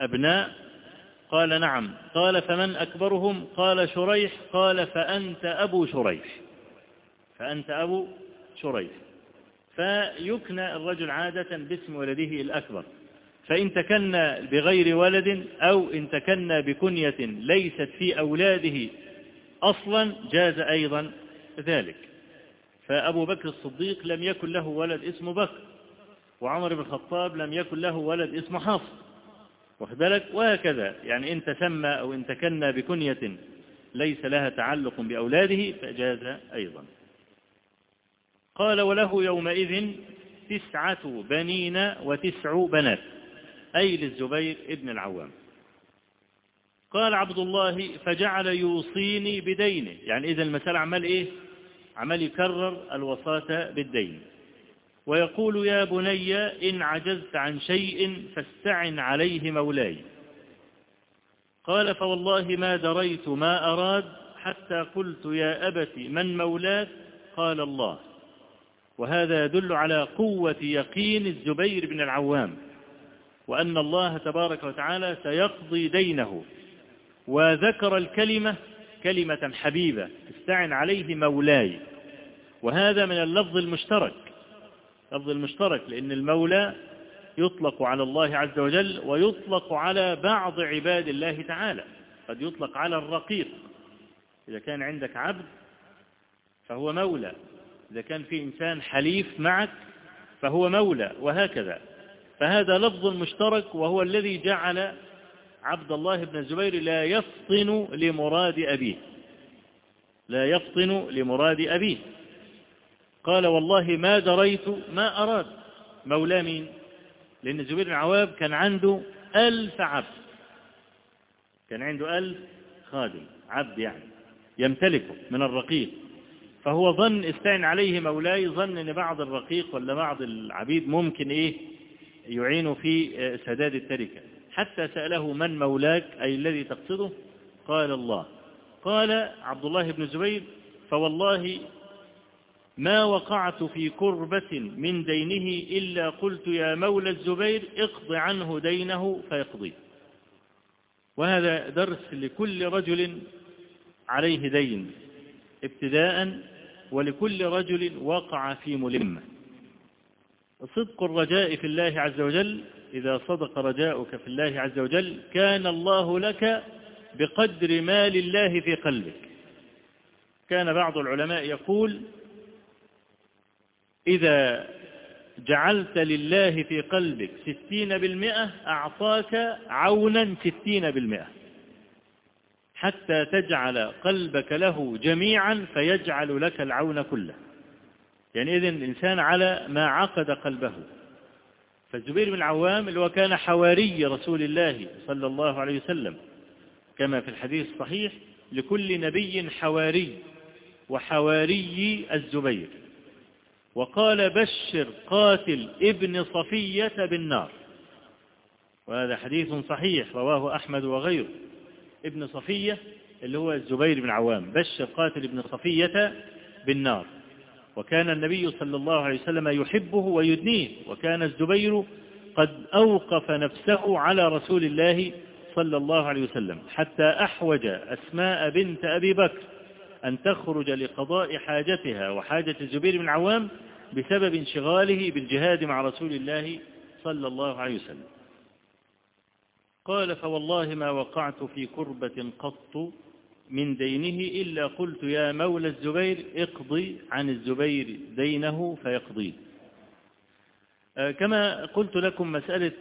أبناء؟ قال نعم. قال فمن أكبرهم؟ قال شريح. قال فأنت أبو شريح. فأنت أبو شريح. فيكنى الرجل عادة باسم ولده الأكبر. فإن تكنى بغير ولد أو إن تكنى بكنية ليست في أولاده أصلا جاز أيضا ذلك. فأبو بكر الصديق لم يكن له ولد اسمه بكر. وعمر بن الخطاب لم يكن له ولد اسمه حفص. واخد بالك؟ وهكذا. يعني إن تسمى أو إن تكنى بكنية ليس لها تعلق بأولاده فجاز أيضا. قال وله يومئذ تسعة بنين وتسع بنات أي للزبير ابن العوام. قال عبد الله فجعل يوصيني بدينه. يعني إذا المسألة عمال إيه؟ عمال يكرر الوصاة بالدين. ويقول يا بني إن عجزت عن شيء فاستعن عليه مولاي. قال فوالله ما دريت ما أراد حتى قلت يا أبت من مولاك؟ قال الله. وهذا يدل على قوة يقين الزبير بن العوام وأن الله تبارك وتعالى سيقضي دينه. وذكر الكلمة كلمة حبيبة استعن عليه مولاي وهذا من اللفظ المشترك. لفظ المشترك لأن المولى يطلق على الله عز وجل ويطلق على بعض عباد الله تعالى. قد يطلق على الرقيق. إذا كان عندك عبد فهو مولى. إذا كان في إنسان حليف معك فهو مولى وهكذا. فهذا لفظ مشترك وهو الذي جعل عبد الله بن الزبير لا يفطن لمراد أبيه. لا يفطن لمراد أبيه. قال والله ما دريت ما أراد. مولى مين لأن الزبير بن كان عنده ألف عبد. كان عنده ألف خادم عبد يعني يمتلكه من الرقيق. فهو ظن استعن عليه مولاي ظن إن بعض الرقيق ولا بعض العبيد ممكن إيه؟ يعين في سداد التركة. حتى سأله من مولاك؟ أي الذي تقصده؟ قال الله. قال عبد الله بن زبير فوالله ما وقعت في كربة من دينه إلا قلت يا مولى الزبير اقض عنه دينه فيقضيه وهذا درس لكل رجل عليه دين ابتداء ولكل رجل وقع في ملمة. صدق الرجاء في الله عز وجل إذا صدق رجاؤك في الله عز وجل كان الله لك بقدر ما لله في قلبك. كان بعض العلماء يقول إذا جعلت لله في قلبك ستين بالمئة أعطاك عونا ستين بالمئة. حتى تجعل قلبك له جميعا فيجعل لك العون كله. يعني إذن الإنسان على ما عقد قلبه. فالزبير بن العوام اللي هو كان حواري رسول الله صلى الله عليه وسلم كما في الحديث الصحيح لكل نبي حواري وحواري الزبير. وقال بشر قاتل ابن صفية بالنار. وهذا حديث صحيح رواه أحمد وغيره. ابن صفية اللي هو الزبير بن عوام بشر قاتل ابن صفية بالنار. وكان النبي صلى الله عليه وسلم يحبه ويدنيه وكان الزبير قد أوقف نفسه على رسول الله صلى الله عليه وسلم حتى أحوج أسماء بنت أبي بكر. أن تخرج لقضاء حاجتها وحاجة الزبير بن عوام بسبب انشغاله بالجهاد مع رسول الله صلى الله عليه وسلم. قال فوالله ما وقعت في كربة قط من دينه إلا قلت يا مولى الزبير اقضي عن الزبير دينه فيقضيه كما قلت لكم مسألة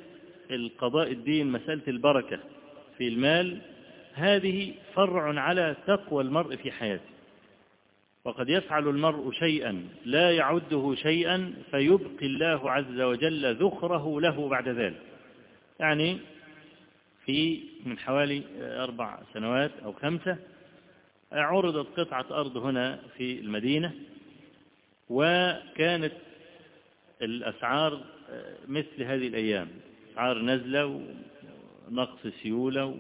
القضاء الدين مسألة البركة في المال هذه فرع على تقوى المرء في حياته. وقد يفعل المرء شيئا لا يعده شيئا فيبقي الله عز وجل ذخره له بعد ذلك. يعني في من حوالي أربع سنوات أو خمسة عرضت قطعة أرض هنا في المدينة وكانت الأسعار مثل هذه الأيام أسعار نزلة ونقص سيولة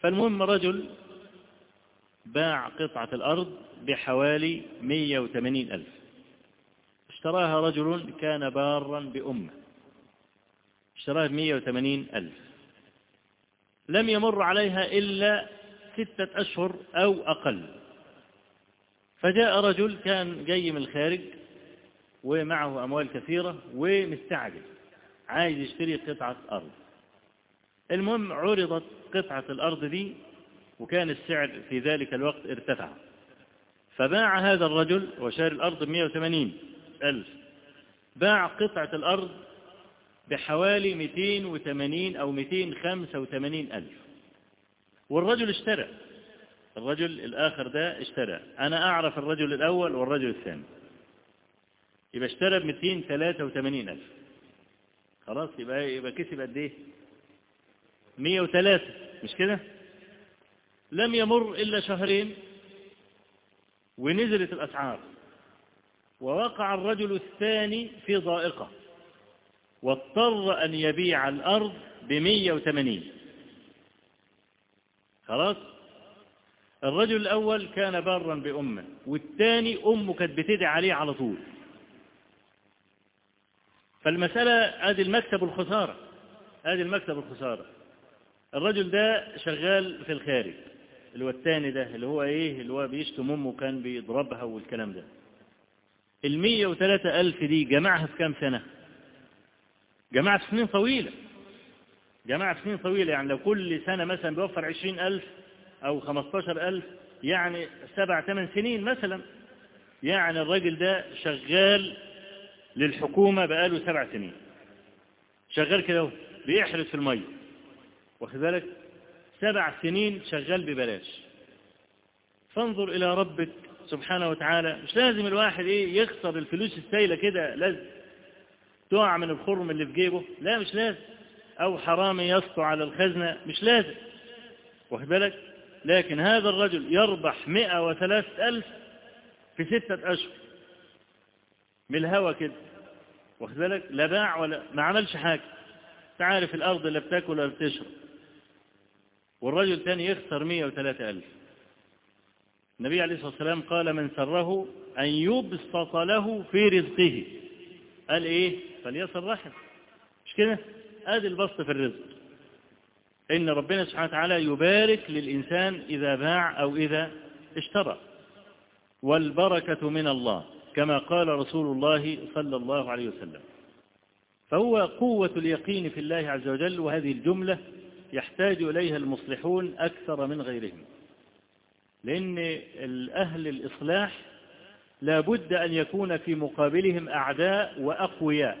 فالمهم رجل باع قطعة الأرض بحوالي 180 ألف. اشتراها رجل كان بارا بأمه. اشتراها ب 180 ألف. لم يمر عليها إلا ستة أشهر أو أقل. فجاء رجل كان جاي من الخارج ومعه أموال كثيرة ومستعجل عايز يشتري قطعة أرض. المهم عرضت قطعة الأرض دي وكان السعر في ذلك الوقت ارتفع. فباع هذا الرجل وشاري الأرض ب 180 ألف. باع قطعة الأرض بحوالي 280 أو 285 ألف. والرجل اشترى. الرجل الآخر ده اشترى. أنا أعرف الرجل الأول والرجل الثاني. يبقى اشترى ب 283 ألف. خلاص يبقى يبقى كسب قد إيه؟ 103 مش كده؟ لم يمر إلا شهرين ونزلت الأسعار. ووقع الرجل الثاني في ضائقة واضطر أن يبيع الأرض بمية وثمانين. خلاص؟ الرجل الأول كان بارا بأمه والثاني أمه كانت بتدعي عليه على طول. فالمسألة ادي المكتب والخسارة ادي المكتب والخسارة الرجل ده شغال في الخارج. اللي هو الثاني ده اللي هو إيه؟ اللي هو بيشتم أمه وكان بيضربها والكلام ده. المية وثلاثة ألف دي جمعها في كام سنة؟ جمعها في سنين طويلة. جمعها في سنين طويلة. يعني لو كل سنة مثلا بيوفر عشرين ألف أو خمستاشر ألف يعني سبع ثمان سنين مثلا. يعني الراجل ده شغال للحكومة بقاله سبع سنين. شغال كده بيحرس في المية. واخد بالك؟ سبع سنين شغال ببلاش. فانظر إلى ربك سبحانه وتعالى. مش لازم الواحد إيه يخسر الفلوس السايلة كده لازم. تقع من الخرم اللي في جيبه. لا مش لازم. أو حرامي يسطو على الخزنة مش لازم. واخد بالك؟ لكن هذا الرجل يربح مئة وثلاثة ألف في ستة أشهر. من الهوى كده. واخد بالك؟ لا باع ولا ما عملش حاجة. تعرف الأرض لا بتاكل ولا بتشرب. والرجل تاني يخسر 103 ألف. النبي عليه الصلاة والسلام قال من سره أن يبسط له في رزقه. قال إيه؟ فليصل رحم مش كده؟ أدي البسط في الرزق. إن ربنا سبحانه وتعالى يبارك للإنسان إذا باع أو إذا اشترى. والبركة من الله كما قال رسول الله صلى الله عليه وسلم. فهو قوة اليقين في الله عز وجل وهذه الجملة يحتاج إليها المصلحون أكثر من غيرهم. لأن الأهل الإصلاح لا بد أن يكون في مقابلهم أعداء وأقوياء.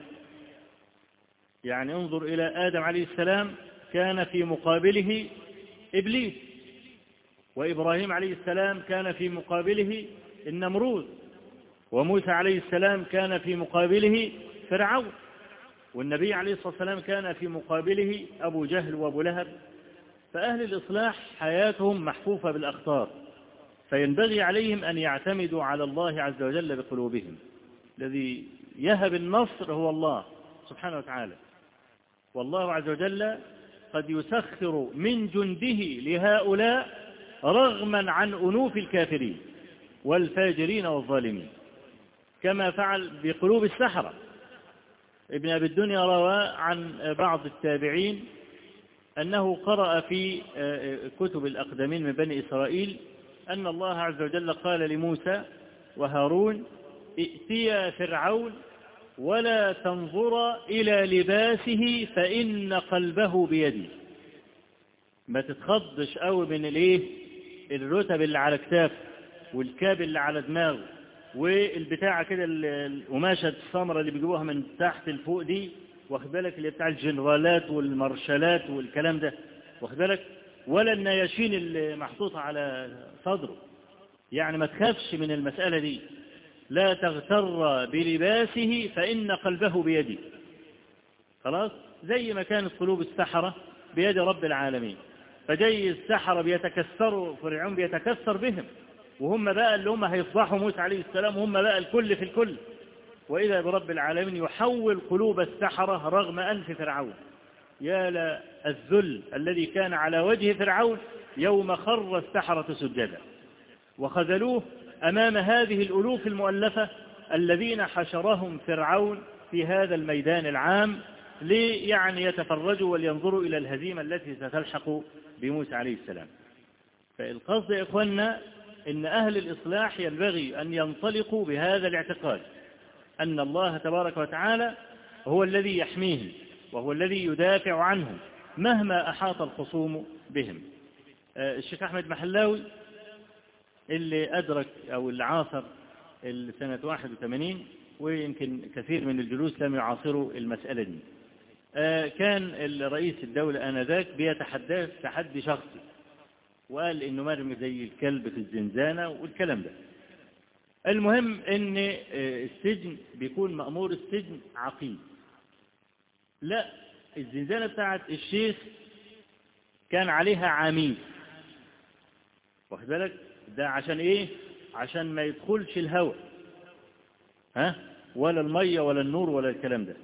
يعني انظر إلى آدم عليه السلام كان في مقابله إبليس وإبراهيم عليه السلام كان في مقابله النمرود وموسى عليه السلام كان في مقابله فرعون. والنبي عليه الصلاة والسلام كان في مقابله أبو جهل وأبو لهب فأهل الإصلاح حياتهم محفوفة بالأخطار فينبغي عليهم أن يعتمدوا على الله عز وجل بقلوبهم. الذي يهب النصر هو الله سبحانه وتعالى. والله عز وجل قد يسخر من جنده لهؤلاء رغما عن أنوف الكافرين والفاجرين والظالمين كما فعل بقلوب السحرة. ابن أبي الدنيا روى عن بعض التابعين أنه قرأ في كتب الأقدمين من بني إسرائيل أن الله عز وجل قال لموسى وهارون ائتيا فرعون ولا تنظر إلى لباسه فإن قلبه بيدي ما تتخضش قوي من الإيه؟ الرتب اللي على كتاف والكاب اللي على دماغه. والبتاعة كده القماشة السمرة اللي بيجيبوها من تحت لفوق دي واخد بالك؟ اللي بتاع الجنرالات والمارشالات والكلام ده واخد بالك؟ ولا النياشين اللي محطوطة على صدره. يعني ما تخافش من المسألة دي. لا تغتر بلباسه فإن قلبه بيده خلاص؟ زي ما كانت قلوب السحرة بيد رب العالمين. فجاي السحرة بيتكسروا فرعون بيتكسر بهم. وهم بقى اللي هم هيفضحوا موسى عليه السلام وهم بقى الكل في الكل. وإذا برب العالمين يحول قلوب السحرة رغم أنف فرعون. يا للذل الذي كان على وجه فرعون يوم خر السحرة سجدا. وخذلوه أمام هذه الألوف المؤلفة الذين حشرهم فرعون في هذا الميدان العام ليعني يتفرجوا ولينظروا إلى الهزيمة التي ستلحق بموسى عليه السلام. فالقصد يا إخواننا إن أهل الإصلاح ينبغي أن ينطلقوا بهذا الاعتقاد أن الله تبارك وتعالى هو الذي يحميهم وهو الذي يدافع عنهم مهما أحاط الخصوم بهم. الشيخ أحمد محلاوي اللي أدرك أو اللي عاصر سنة 81 ويمكن كثير من الجلوس لم يعاصروا المسألة دي. كان الرئيس الدولة آنذاك بيتحدث تحدي شخصي وقال إنه مرمي زي الكلب في الزنزانة والكلام ده. المهم إن السجن بيكون مأمور السجن عقيم. لا الزنزانة بتاعت الشيخ كان عليها عميد واخد بالك؟ ده عشان إيه؟ عشان ما يدخلش الهواء. ها؟ ولا المية ولا النور ولا الكلام ده.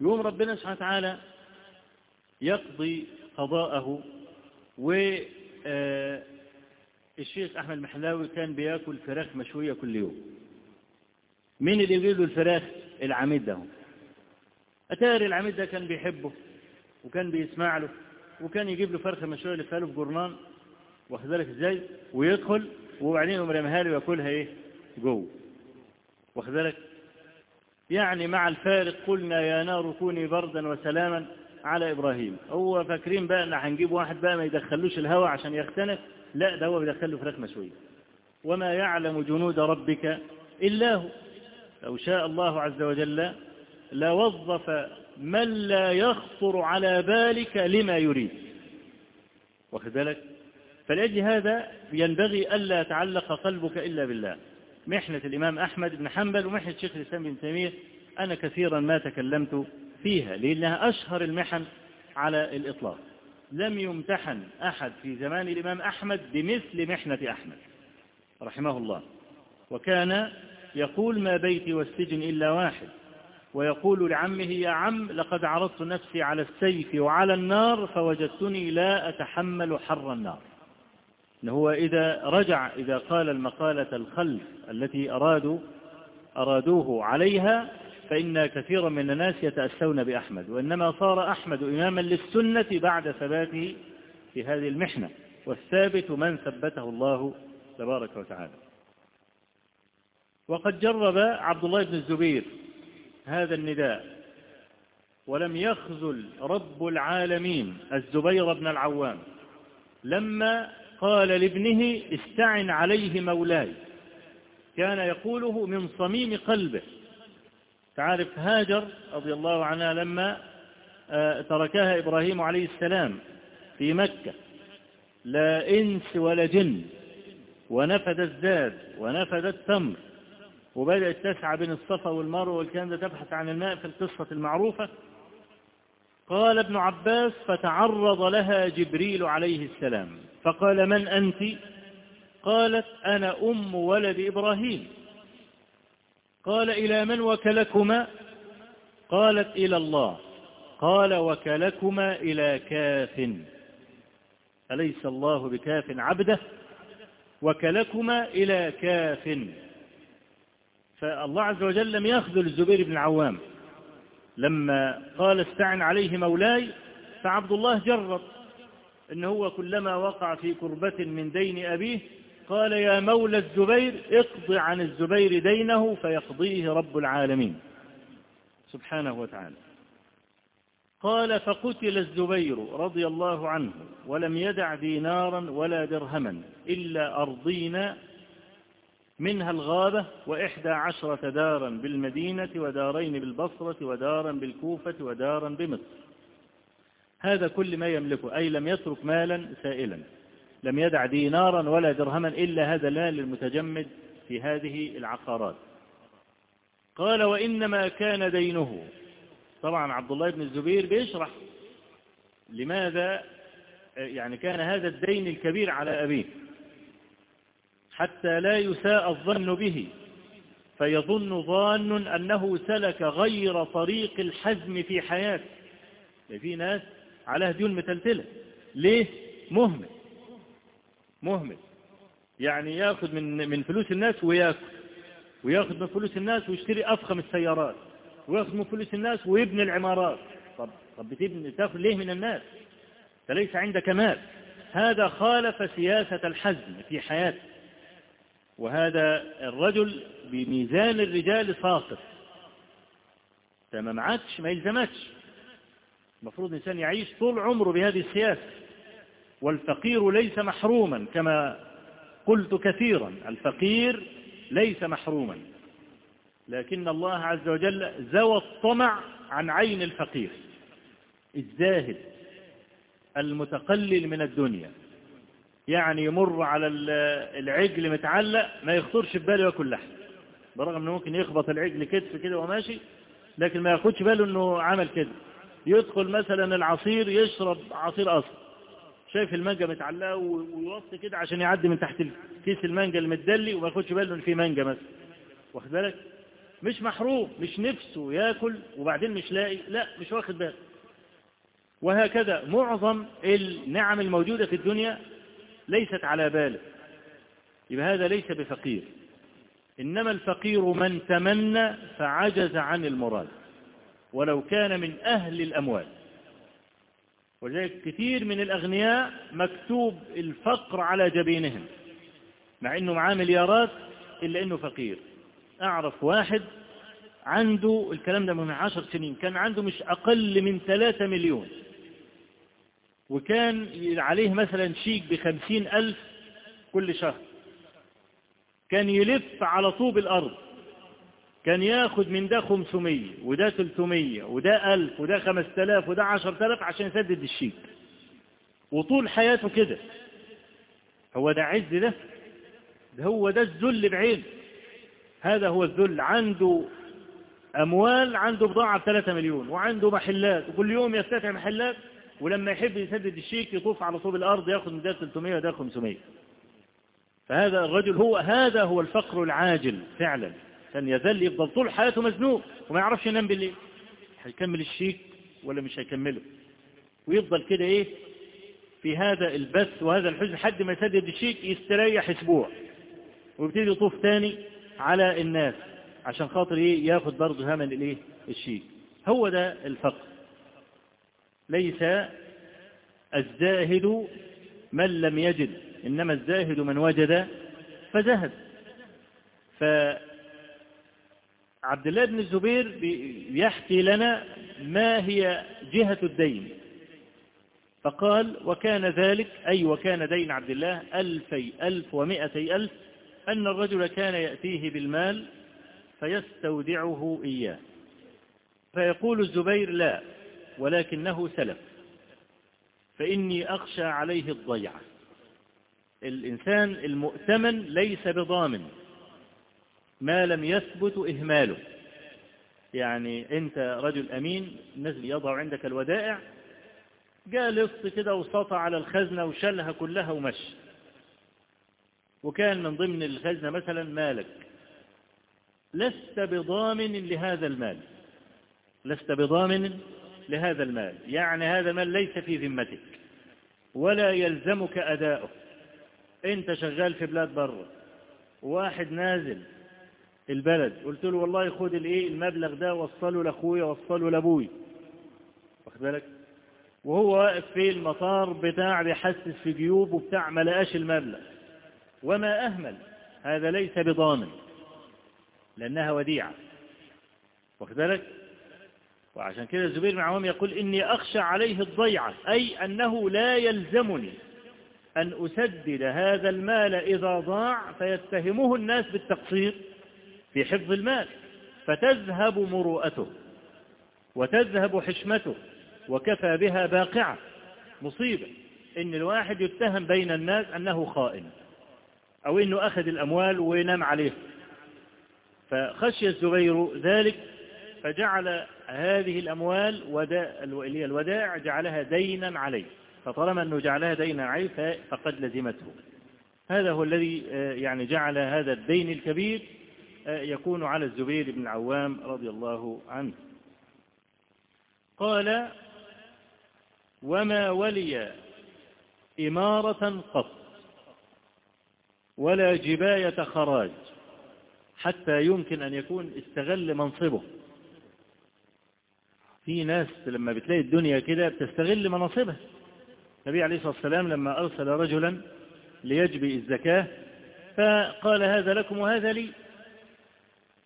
يوم ربنا سبحانه وتعالى يقضي قضاءه و الشيخ أحمد محلاوي كان بياكل فراخ مشوية كل يوم. مين اللي يجيب له الفراخ؟ العميد ده أتاري العميد ده كان بيحبه وكان بيسمع له وكان يجيب له فرخة مشوية لفها له في جرنان واخد بالك إزاي؟ ويدخل وبعدين يقوم رميها له وياكلها إيه؟ جوه. واخد بالك؟ يعني مع الفارق قلنا يا نار كوني بردا وسلاما على إبراهيم. هو فاكرين بقى إن هنجيب واحد بقى ما يدخلوش الهواء عشان يختنق؟ لا ده هو بيدخل له فراخ مشويه وما يعلم جنود ربك إلا هو. لو شاء الله عز وجل لوظف من لا يخطر على بالك لما يريد. واخد بالك؟ فلأجل هذا ينبغي ألا يتعلق قلبك إلا بالله. محنة الإمام أحمد بن حنبل ومحنة شيخ الإسلام بن تيمية. أنا كثيرا ما تكلمت. فيها لأنها أشهر المحن على الإطلاق. لم يمتحن أحد في زمان الإمام أحمد بمثل محنة أحمد رحمه الله. وكان يقول ما بيتي والسجن إلا واحد ويقول لعمه يا عم لقد عرضت نفسي على السيف وعلى النار فوجدتني لا أتحمل حر النار. هو إذا رجع إذا قال المقالة الخلف التي أرادوا أرادوه عليها فإن كثيرا من الناس يتأسون بأحمد وإنما صار أحمد إماما للسنة بعد ثباته في هذه المحنة والثابت من ثبته الله تبارك وتعالى. وقد جرب عبد الله بن الزبير هذا النداء ولم يخذل رب العالمين الزبير بن العوام. لما قال لابنه استعن عليه مولاي كان يقوله من صميم قلبه تعرف هاجر رضي الله عنها لما تركها إبراهيم عليه السلام في مكة. لا إنس ولا جن ونفد الزاد ونفد التمر وبدأت تسعى بين الصفا والمروة والكلام ده تبحث عن الماء في القصة المعروفة. قال ابن عباس فتعرض لها جبريل عليه السلام. فقال من أنت؟ قالت أنا أم ولد إبراهيم. قال إلى من وكلكما؟ قالت إلى الله. قال وكلكما إلى كاف. أليس الله بكاف عبده؟ وكلكما إلى كاف. فالله عز وجل لم يخذل الزبير بن العوام. لما قال استعن عليه مولاي فعبد الله جرب إن هو كلما وقع في كربة من دين أبيه قال يا مولى الزبير اقض عن الزبير دينه فيقضيه رب العالمين. سبحانه وتعالى. قال فقتل الزبير رضي الله عنه ولم يدع دينارا ولا درهما إلا أرضين منها الغابة وإحدى عشرة دارا بالمدينة ودارين بالبصرة ودارا بالكوفة ودارا بمصر. هذا كل ما يملكه أي لم يترك مالا سائلا. لم يدع دينارا ولا درهما إلا هذا المال المتجمد في هذه العقارات. قال وإنما كان دينه. طبعا عبد الله بن الزبير بيشرح لماذا يعني كان هذا الدين الكبير على أبيه. حتى لا يساء الظن به فيظن ظان أنه سلك غير طريق الحزم في حياته. في ناس على ديون متلتلة ليه؟ مهمل. مهمل. يعني ياخذ من من فلوس الناس وياكل. وياخذ من فلوس الناس ويشتري أفخم السيارات. وياخذ من فلوس الناس ويبني العمارات. طب طب بتبني تاخذ ليه من الناس؟ فليس عندك مال. هذا خالف سياسة الحزم في حياته. وهذا الرجل بميزان الرجال ساقط. فما معكش ما يلزمكش المفروض الإنسان يعيش طول عمره بهذه السياسة. والفقير ليس محروما كما قلت كثيرا الفقير ليس محروما. لكن الله عز وجل زوى الطمع عن عين الفقير الزاهد المتقلل من الدنيا. يعني يمر على العجل متعلق ما يخطرش في باله ياكل لحم. برغم إنه ممكن يخبط العجل كتف كده وماشي لكن ما ياخدش باله إنه عمل كده. يدخل مثلا العصير يشرب عصير أصل. شايف المانجا متعلقة ويوصي كده عشان يعدي من تحت كيس المانجا المدلي وما ياخدش باله إن في مانجا مثلا. واخد بالك؟ مش محروم مش نفسه ياكل وبعدين مش لاقي لا مش واخد باله. وهكذا معظم النعم الموجودة في الدنيا ليست على باله. يبقى هذا ليس بفقير. إنما الفقير من تمنى فعجز عن المراد. ولو كان من أهل الأموال. ولذلك كثير من الأغنياء مكتوب الفقر على جبينهم مع أنه معاه مليارات إلا أنه فقير. أعرف واحد عنده الكلام ده من عشر سنين كان عنده مش أقل من ثلاثة مليون وكان عليه مثلا شيك بخمسين ألف كل شهر كان يلف على طوب الأرض. كان ياخد من ده 500 وده 300 وده 1000 وده 5000 وده 10000 عشان يسدد الشيك. وطول حياته كده. هو ده عز ده؟ ده هو ده الذل بعين هذا هو الذل. عنده أموال عنده بضاعة ب 3 مليون وعنده محلات. وكل يوم يفتتح محلات ولما يحب يسدد الشيك يطوف على طوب الأرض ياخد من ده 300 وده 500 فهذا الرجل هو هذا هو الفقر العاجل فعلا. كان يزل يفضل طول حياته مزنوق وما يعرفش ينام بالليل. هيكمل الشيك ولا مش هيكمله؟ ويفضل كده إيه؟ في هذا البث وهذا الحزن حد ما يسدد الشيك يستريح أسبوع. ويبتدي يطوف تاني على الناس عشان خاطر إيه؟ ياخد برضه همن الإيه؟ الشيك. هو ده الفقر. ليس الزاهد من لم يجد. إنما الزاهد من وجد فزهد. فعبد الله بن الزبير يحكي لنا ما هي جهة الدين. فقال وكان ذلك أي وكان دين عبد الله ألفي ألف ومائتي ألف أن الرجل كان يأتيه بالمال فيستودعه إياه. فيقول الزبير لا ولكنه سلف فإني أخشى عليه الضيعة. الإنسان المؤتمن ليس بضامن. ما لم يثبت إهماله. يعني أنت رجل أمين نزل يضع عندك الودائع جاء لص كده وسطع على الخزنة وشلها كلها ومشي. وكان من ضمن الخزنة مثلا مالك. لست بضامن لهذا المال. لست بضامن لهذا المال. يعني هذا المال ليس في ذمتك. ولا يلزمك أداؤه. أنت شغال في بلاد بره. واحد نازل. البلد. قلت له والله خد الايه المبلغ ده وصله لاخويا وصله لابوي. واخد بالك؟ وهو واقف في المطار بتاع بيحسس في جيوبه بتاع ما لقاش المبلغ. وما أهمل هذا ليس بضامن لأنها وديعة. واخد بالك؟ وعشان كده الزبير بن عوام يقول إني أخشى عليه الضيعة أي أنه لا يلزمني أن أسدد هذا المال إذا ضاع فيتهمه الناس بالتقصير. في حفظ المال فتذهب مروءته وتذهب حشمته وكفى بها باقعة مصيبة. إن الواحد يتهم بين الناس أنه خائن أو إنه أخذ الأموال وينام عليه. فخشي الزبير ذلك فجعل هذه الأموال وداء الودائع جعلها دينا عليه. فطالما أنه جعلها دين عيب فقد لزمته. هذا هو الذي يعني جعل هذا الدين الكبير يكون على الزبير بن العوام رضي الله عنه. قال وما ولي إمارة قط ولا جباية خراج حتى يمكن أن يكون استغل منصبه. في ناس لما بتلاقي الدنيا كده بتستغل مناصبها. النبي عليه الصلاة والسلام لما أرسل رجلا ليجبي الزكاة فقال هذا لكم وهذا لي.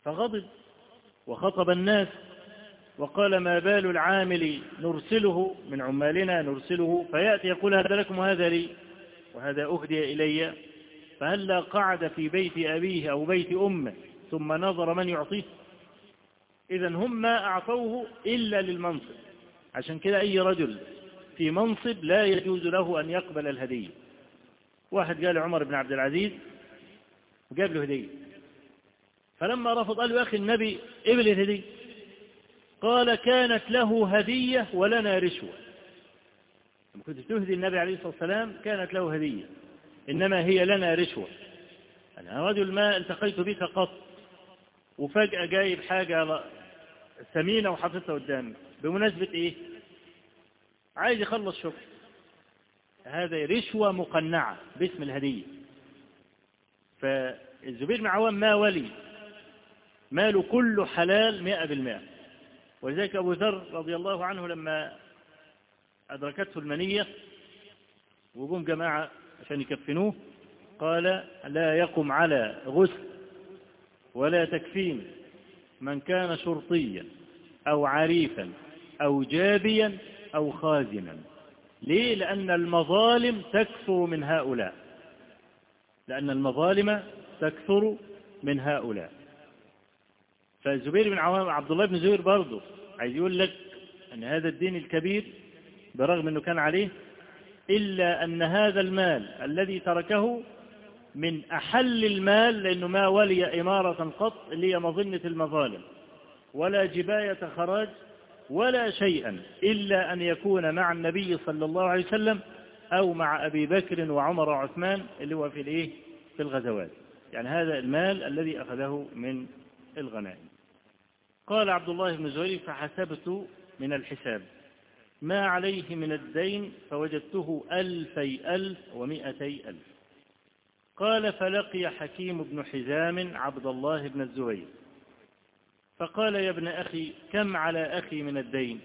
فغضب وخطب الناس وقال ما بال العامل نرسله من عمالنا نرسله فيأتي يقول هذا لكم وهذا لي وهذا أهدي إلي فهلا قعد في بيت أبيه أو بيت أمه ثم نظر من يعطيه إذا هم ما أعطوه إلا للمنصب عشان كده أي رجل في منصب لا يجوز له أن يقبل الهدية واحد قال عمر بن عبد العزيز وجاب له هدية فلما رفض قال له يا أخي النبي قبل الهدية قال كانت له هدية ولنا رشوة. لما كنت تهدي النبي عليه الصلاة والسلام كانت له هدية. إنما هي لنا رشوة. أنا رجل ما التقيت بك قط. وفجأة جايب حاجة ثمينة وحاططها قدامي. بمناسبة إيه؟ عايز يخلص شغل. هذا رشوة مقنعة باسم الهدية. فالزبير بن عوام ما ولي. ماله كله حلال مئة بالمئة. ولذلك أبو ذر رضي الله عنه لما أدركته المنية وقوم جماعة عشان يكفنوه قال لا يقم على غسل ولا تكفين من كان شرطيا أو عريفا أو جابيا أو خازنا. ليه؟ لأن المظالم تكثر من هؤلاء. لأن المظالم تكثر من هؤلاء. فالزبير بن عوام عبد الله بن زبير برضه عايز يقول لك أن هذا الدين الكبير برغم أنه كان عليه إلا أن هذا المال الذي تركه من أحل المال لأنه ما ولي إمارة قط اللي هي مظنة المظالم ولا جباية خراج ولا شيئا إلا أن يكون مع النبي صلى الله عليه وسلم أو مع أبي بكر وعمر وعثمان اللي هو في الإيه؟ في الغزوات. يعني هذا المال الذي أخذه من الغنائم. قال عبد الله بن زهير فحسبت من الحساب. ما عليه من الدين فوجدته ألفي ألف ومئتي ألف. قال فلقي حكيم بن حزام عبد الله بن الزبير. فقال يا ابن أخي كم على أخي من الدين؟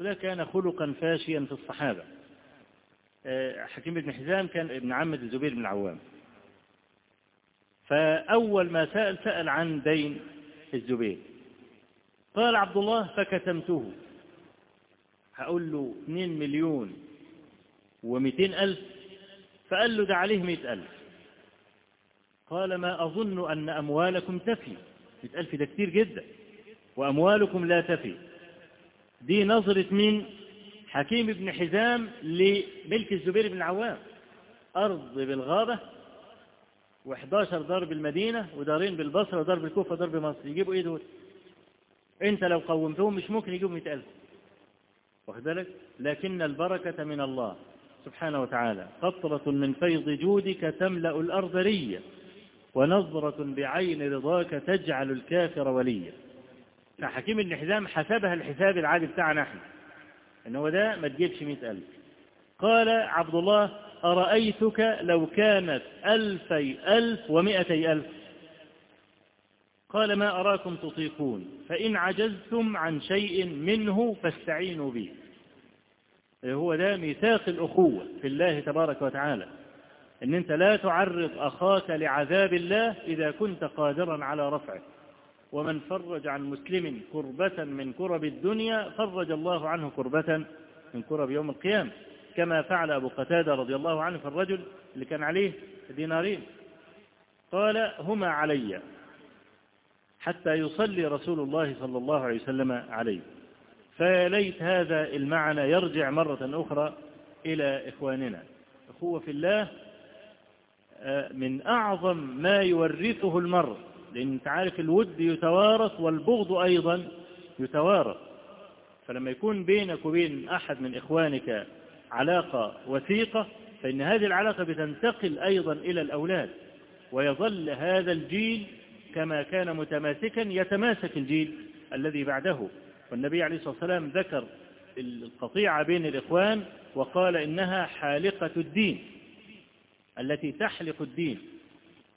ولا كان خلقا فاشيا في الصحابة. حكيم بن حزام كان ابن عمة الزبير بن العوام. فأول ما سأل سأل عن دين الزبير. قال عبد الله فكتمته. هقول له 2 مليون و200 ألف فقال له ده عليه 100 ألف. قال ما أظن أن أموالكم تفي. 100 ألف ده كتير جدا. وأموالكم لا تفي. دي نظرة مين؟ حكيم بن حزام لملك الزبير بن العوام. أرض بالغابة و11 دار بالمدينة ودارين بالبصرة ودار بالكوفة ودار بمصر يجيبوا إيه دول؟ انت لو قومتهم مش ممكن يجيبوا 100000 واخد بالك؟ لكن البركة من الله سبحانه وتعالى. قطرة من فيض جودك تملأ الأرض ريا ونظرة بعين رضاك تجعل الكافر وليا. فحكيم بن حزام حسبها الحساب العادي بتاعنا إحنا إن هو ده ما تجيبش مئة ألف. قال عبد الله أرأيتك لو كانت ألفي ألف ومئتي ألف؟ قال ما أراكم تطيقون فإن عجزتم عن شيء منه فاستعينوا به. هو ده ميثاق الأخوة في الله تبارك وتعالى. إن أنت لا تعرض أخاك لعذاب الله إذا كنت قادرا على رفعه. ومن فرج عن مسلم كربة من كرب الدنيا فرج الله عنه كربة من كرب يوم القيامة. كما فعل أبو قتادة رضي الله عنه في الرجل اللي كان عليه دينارين. قال هما علي. حتى يصلي رسول الله صلى الله عليه وسلم عليه. فليت هذا المعنى يرجع مرة أخرى إلى إخواننا. أخوة في الله من أعظم ما يورثه المرء. لأن أنت عارف الود يتوارث والبغض أيضا يتوارث. فلما يكون بينك وبين أحد من إخوانك علاقة وثيقة فإن هذه العلاقة بتنتقل أيضا إلى الأولاد. ويظل هذا الجيل كما كان متماسكا يتماسك الجيل الذي بعده. والنبي عليه الصلاة والسلام ذكر القطيعة بين الإخوان وقال إنها حالقة الدين التي تحلق الدين.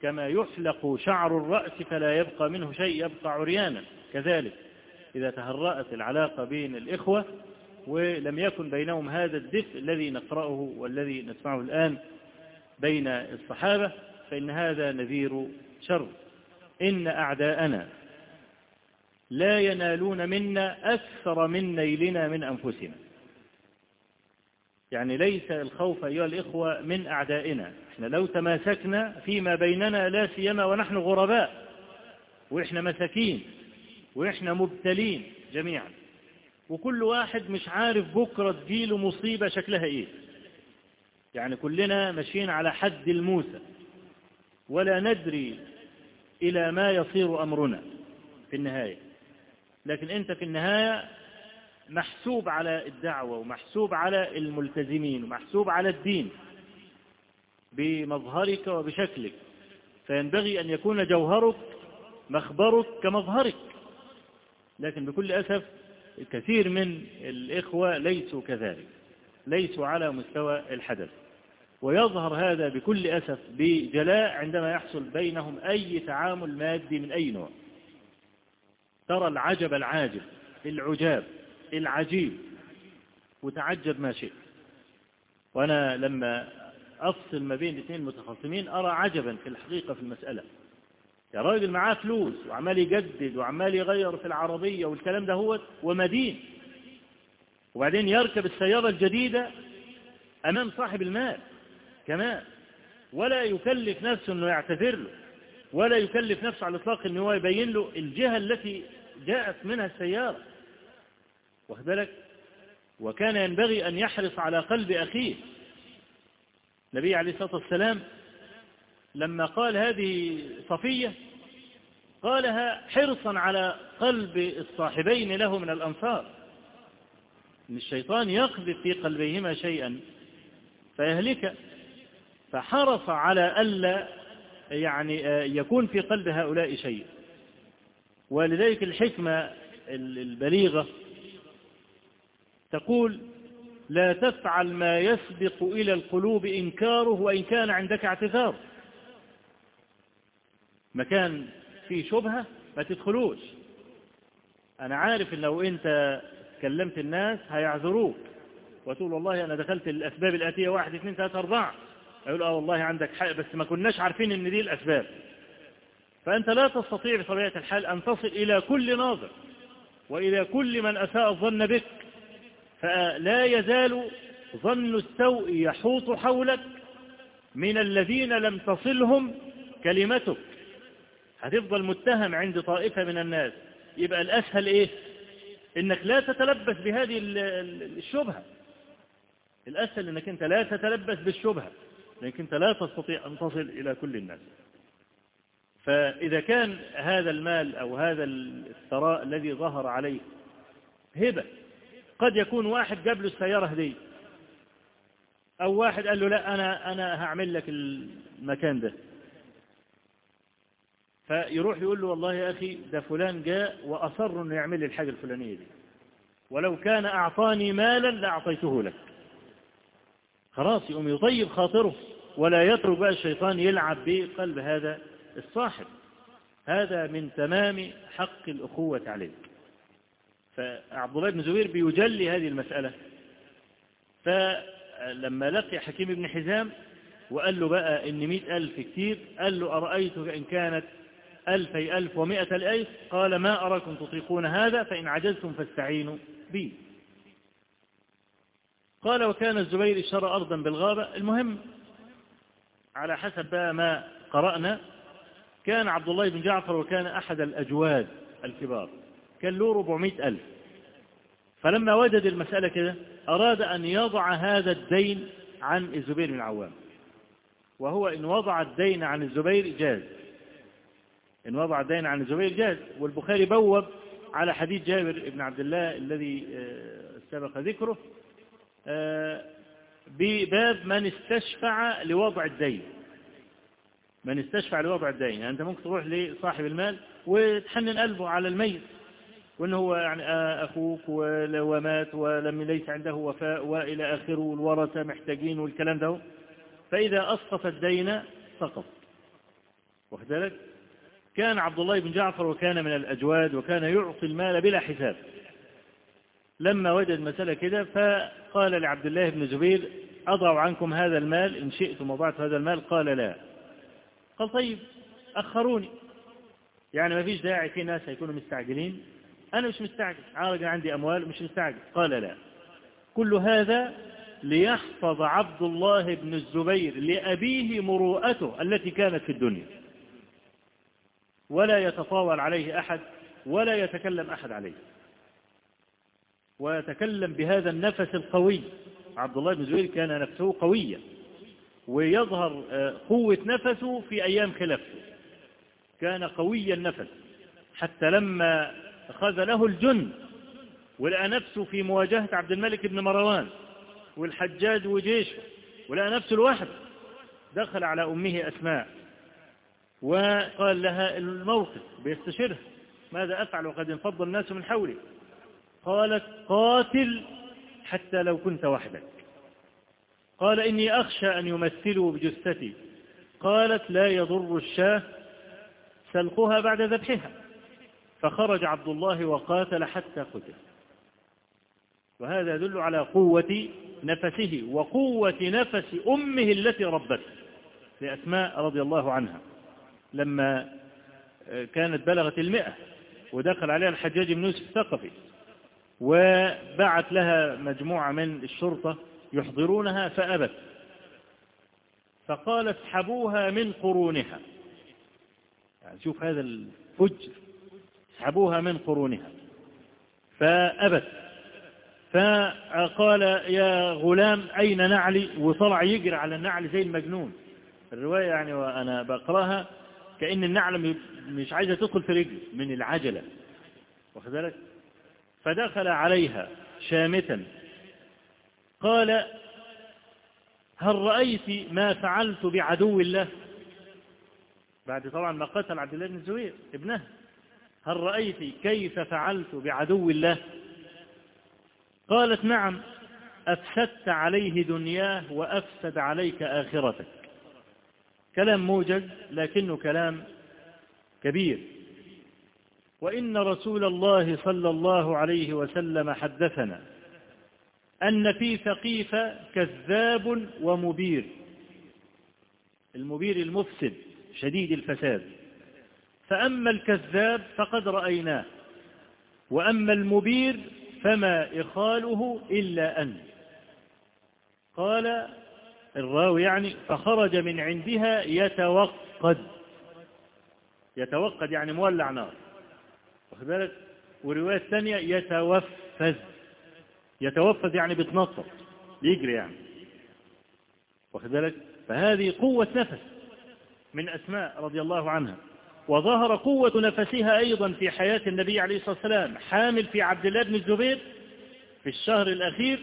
كما يحلق شعر الرأس فلا يبقى منه شيء يبقى عريانا. كذلك إذا تهرأت العلاقة بين الإخوة ولم يكن بينهم هذا الدفء الذي نقرأه والذي نسمعه الآن بين الصحابة فإن هذا نذير شر. إن أعداءنا لا ينالون منا أكثر من نيلنا من أنفسنا. يعني ليس الخوف أيها الإخوة من أعدائنا. إحنا لو تماسكنا فيما بيننا لا سيما ونحن غرباء وإحنا مساكين وإحنا مبتلين جميعا. وكل واحد مش عارف بكرة تجيله مصيبة شكلها إيه. يعني كلنا ماشيين على حد الموسى. ولا ندري إلى ما يصير أمرنا في النهاية. لكن أنت في النهاية محسوب على الدعوة ومحسوب على الملتزمين ومحسوب على الدين بمظهرك وبشكلك. فينبغي أن يكون جوهرك مخبرك كمظهرك. لكن بكل أسف الكثير من الإخوة ليسوا كذلك ليسوا على مستوى الحدث. ويظهر هذا بكل أسف بجلاء عندما يحصل بينهم أي تعامل مادي من أي نوع. ترى العجب العاجب العجاب العجيب. وتعجب ما شئت. وأنا لما أفصل ما بين الاثنين المتخاصمين أرى عجبا في الحقيقة في المسألة. يا راجل معاه فلوس وعمال يجدد وعمال يغير في العربية والكلام ده هو ومدين. وبعدين يركب السيارة الجديدة أمام صاحب المال. كمان ولا يكلف نفسه أنه يعتذر له. ولا يكلف نفسه على الإطلاق أنه هو يبين له الجهة التي جاءت منها السيارة. واخد بالك؟ وكان ينبغي أن يحرص على قلب أخيه. النبي عليه الصلاة والسلام لما قال هذه صفية قالها حرصا على قلب الصاحبين له من الأنصار. إن الشيطان يقذف في قلبيهما شيئا فيهلك. فحرص على ألا يعني يكون في قلب هؤلاء شيء. ولذلك الحكمة البليغة تقول لا تفعل ما يسبق إلى القلوب إنكاره وإن كان عندك اعتذار. مكان فيه شبهة ما تدخلوش. أنا عارف إن لو أنت كلمت الناس هيعذروك. وتقول والله أنا دخلت الأسباب الآتية واحد اثنين ثلاثة أربعة. يقول آه والله عندك حق بس ما كناش عارفين إن دي الأسباب. فأنت لا تستطيع بطبيعة الحال أن تصل إلى كل ناظر وإلى كل من أساء الظن بك فلا يزال ظن السوء يحوط حولك من الذين لم تصلهم كلمتك. هتفضل متهم عند طائفة من الناس. يبقى الأسهل إيه؟ إنك لا تتلبس بهذه الشبهة. الأسهل إنك أنت لا تتلبس بالشبهة. لأنك أنت لا تستطيع أن تصل إلى كل الناس. فإذا كان هذا المال أو هذا الثراء الذي ظهر عليه هبة قد يكون واحد جاب له السيارة هدية أو واحد قال له لا أنا أنا هعمل لك المكان ده. فيروح يقول له والله يا أخي ده فلان جاء وأصر أنه يعمل لي الحاجة الفلانية دي. ولو كان أعطاني مالا لأعطيته لك. خلاص يقوم يطيب خاطره ولا يترك بقى الشيطان يلعب بقلب هذا الصاحب. هذا من تمام حق الأخوة عليه. فعبد الله بن زبير بيجلي هذه المسألة. فلما لقي حكيم بن حزام وقال له بقى إن مئة ألف كتير قال له أرأيتك إن كانت ألفي ألف ومئة الألف قال ما أراكم تطيقون هذا فإن عجزتم فاستعينوا بي. قال وكان الزبير اشترى أرضا بالغابة. المهم على حسب بقى ما قرأنا كان عبد الله بن جعفر وكان أحد الأجواد الكبار. كان له 400 ألف. فلما وجد المسألة كده أراد أن يضع هذا الدين عن الزبير بن العوام. وهو إن وضع الدين عن الزبير جاز. إن وضع الدين عن الزبير جاز. والبخاري بوب على حديث جابر بن عبد الله الذي سبق ذكره. بباب من استشفع لوضع الدين. من استشفع لوضع الدين. يعني أنت ممكن تروح لصاحب المال وتحنن قلبه على الميت وأنه هو يعني أخوك ومات ولم ليس عنده وفاء وإلى آخره والورثة محتاجين والكلام ده. فإذا أسقط الدين سقط. واخد بالك؟ كان عبد الله بن جعفر وكان من الأجواد وكان يعطي المال بلا حساب. لما وجد مسألة كده فقال لعبد الله بن زبير أضع عنكم هذا المال إن شئتم وضعت هذا المال قال لا. قال طيب أخروني. يعني ما فيش داعي في ناس هيكونوا مستعجلين. أنا مش مستعجل عارض عندي أموال مش مستعجل. قال لا. كل هذا ليحفظ عبد الله بن الزبير لأبيه مروءته التي كانت في الدنيا. ولا يتطاول عليه أحد ولا يتكلم أحد عليه. ويتكلم بهذا النفس القوي. عبد الله بن زبير كان نفسه قويا ويظهر قوة نفسه في أيام خلافته. كان قوي النفس حتى لما أخذ له الجن ولقى نفسه في مواجهة عبد الملك بن مروان والحجاج وجيشه ولقى نفسه لوحده. دخل على أمه أسماء وقال لها الموقف بيستشيرها ماذا أفعل وقد انفض الناس من حولي؟ قالت قاتل حتى لو كنت وحدك. قال إني أخشى أن يمثلوا بجثتي. قالت لا يضر الشاة سلقها بعد ذبحها. فخرج عبد الله وقاتل حتى قتل. وهذا يدل على قوة نفسه وقوة نفس أمه التي ربته لأسماء رضي الله عنها. لما كانت بلغت المئة ودخل عليها الحجاج بن يوسف الثقفي. وبعت لها مجموعة من الشرطة يحضرونها فأبت. فقال اسحبوها من قرونها. يعني شوف هذا الفجر. اسحبوها من قرونها. فأبت. فقال يا غلام أين نعلي؟ وطلع يجري على النعل زي المجنون. الرواية يعني وأنا بقرأها كأن النعل مش عايزة تدخل في رجل من العجلة. واخد بالك؟ فدخل عليها شامتا. قال هل رأيت ما فعلت بعدو الله؟ بعد طبعا ما قتل عبد الله بن الزبير ابنه. هل رأيت كيف فعلت بعدو الله؟ قالت نعم أفسدت عليه دنياه وأفسد عليك آخرتك. كلام موجز لكنه كلام كبير. وإن رسول الله صلى الله عليه وسلم حدثنا أن في ثقيف كذاب ومبير المبير المفسد شديد الفساد. فأما الكذاب فقد رأيناه وأما المبير فما إخاله إلا أن. قال الراوي يعني فخرج من عندها يتوقد يتوقد يعني مولع نار. واخد بالك؟ ورواية ثانية يتوفز. يتوفز يعني بتنطط يجري يعني. واخد بالك؟ فهذه قوة نفس من أسماء رضي الله عنها. وظهر قوة نفسها أيضا في حياة النبي عليه الصلاة والسلام حامل في عبد الله بن الزبير في الشهر الأخير.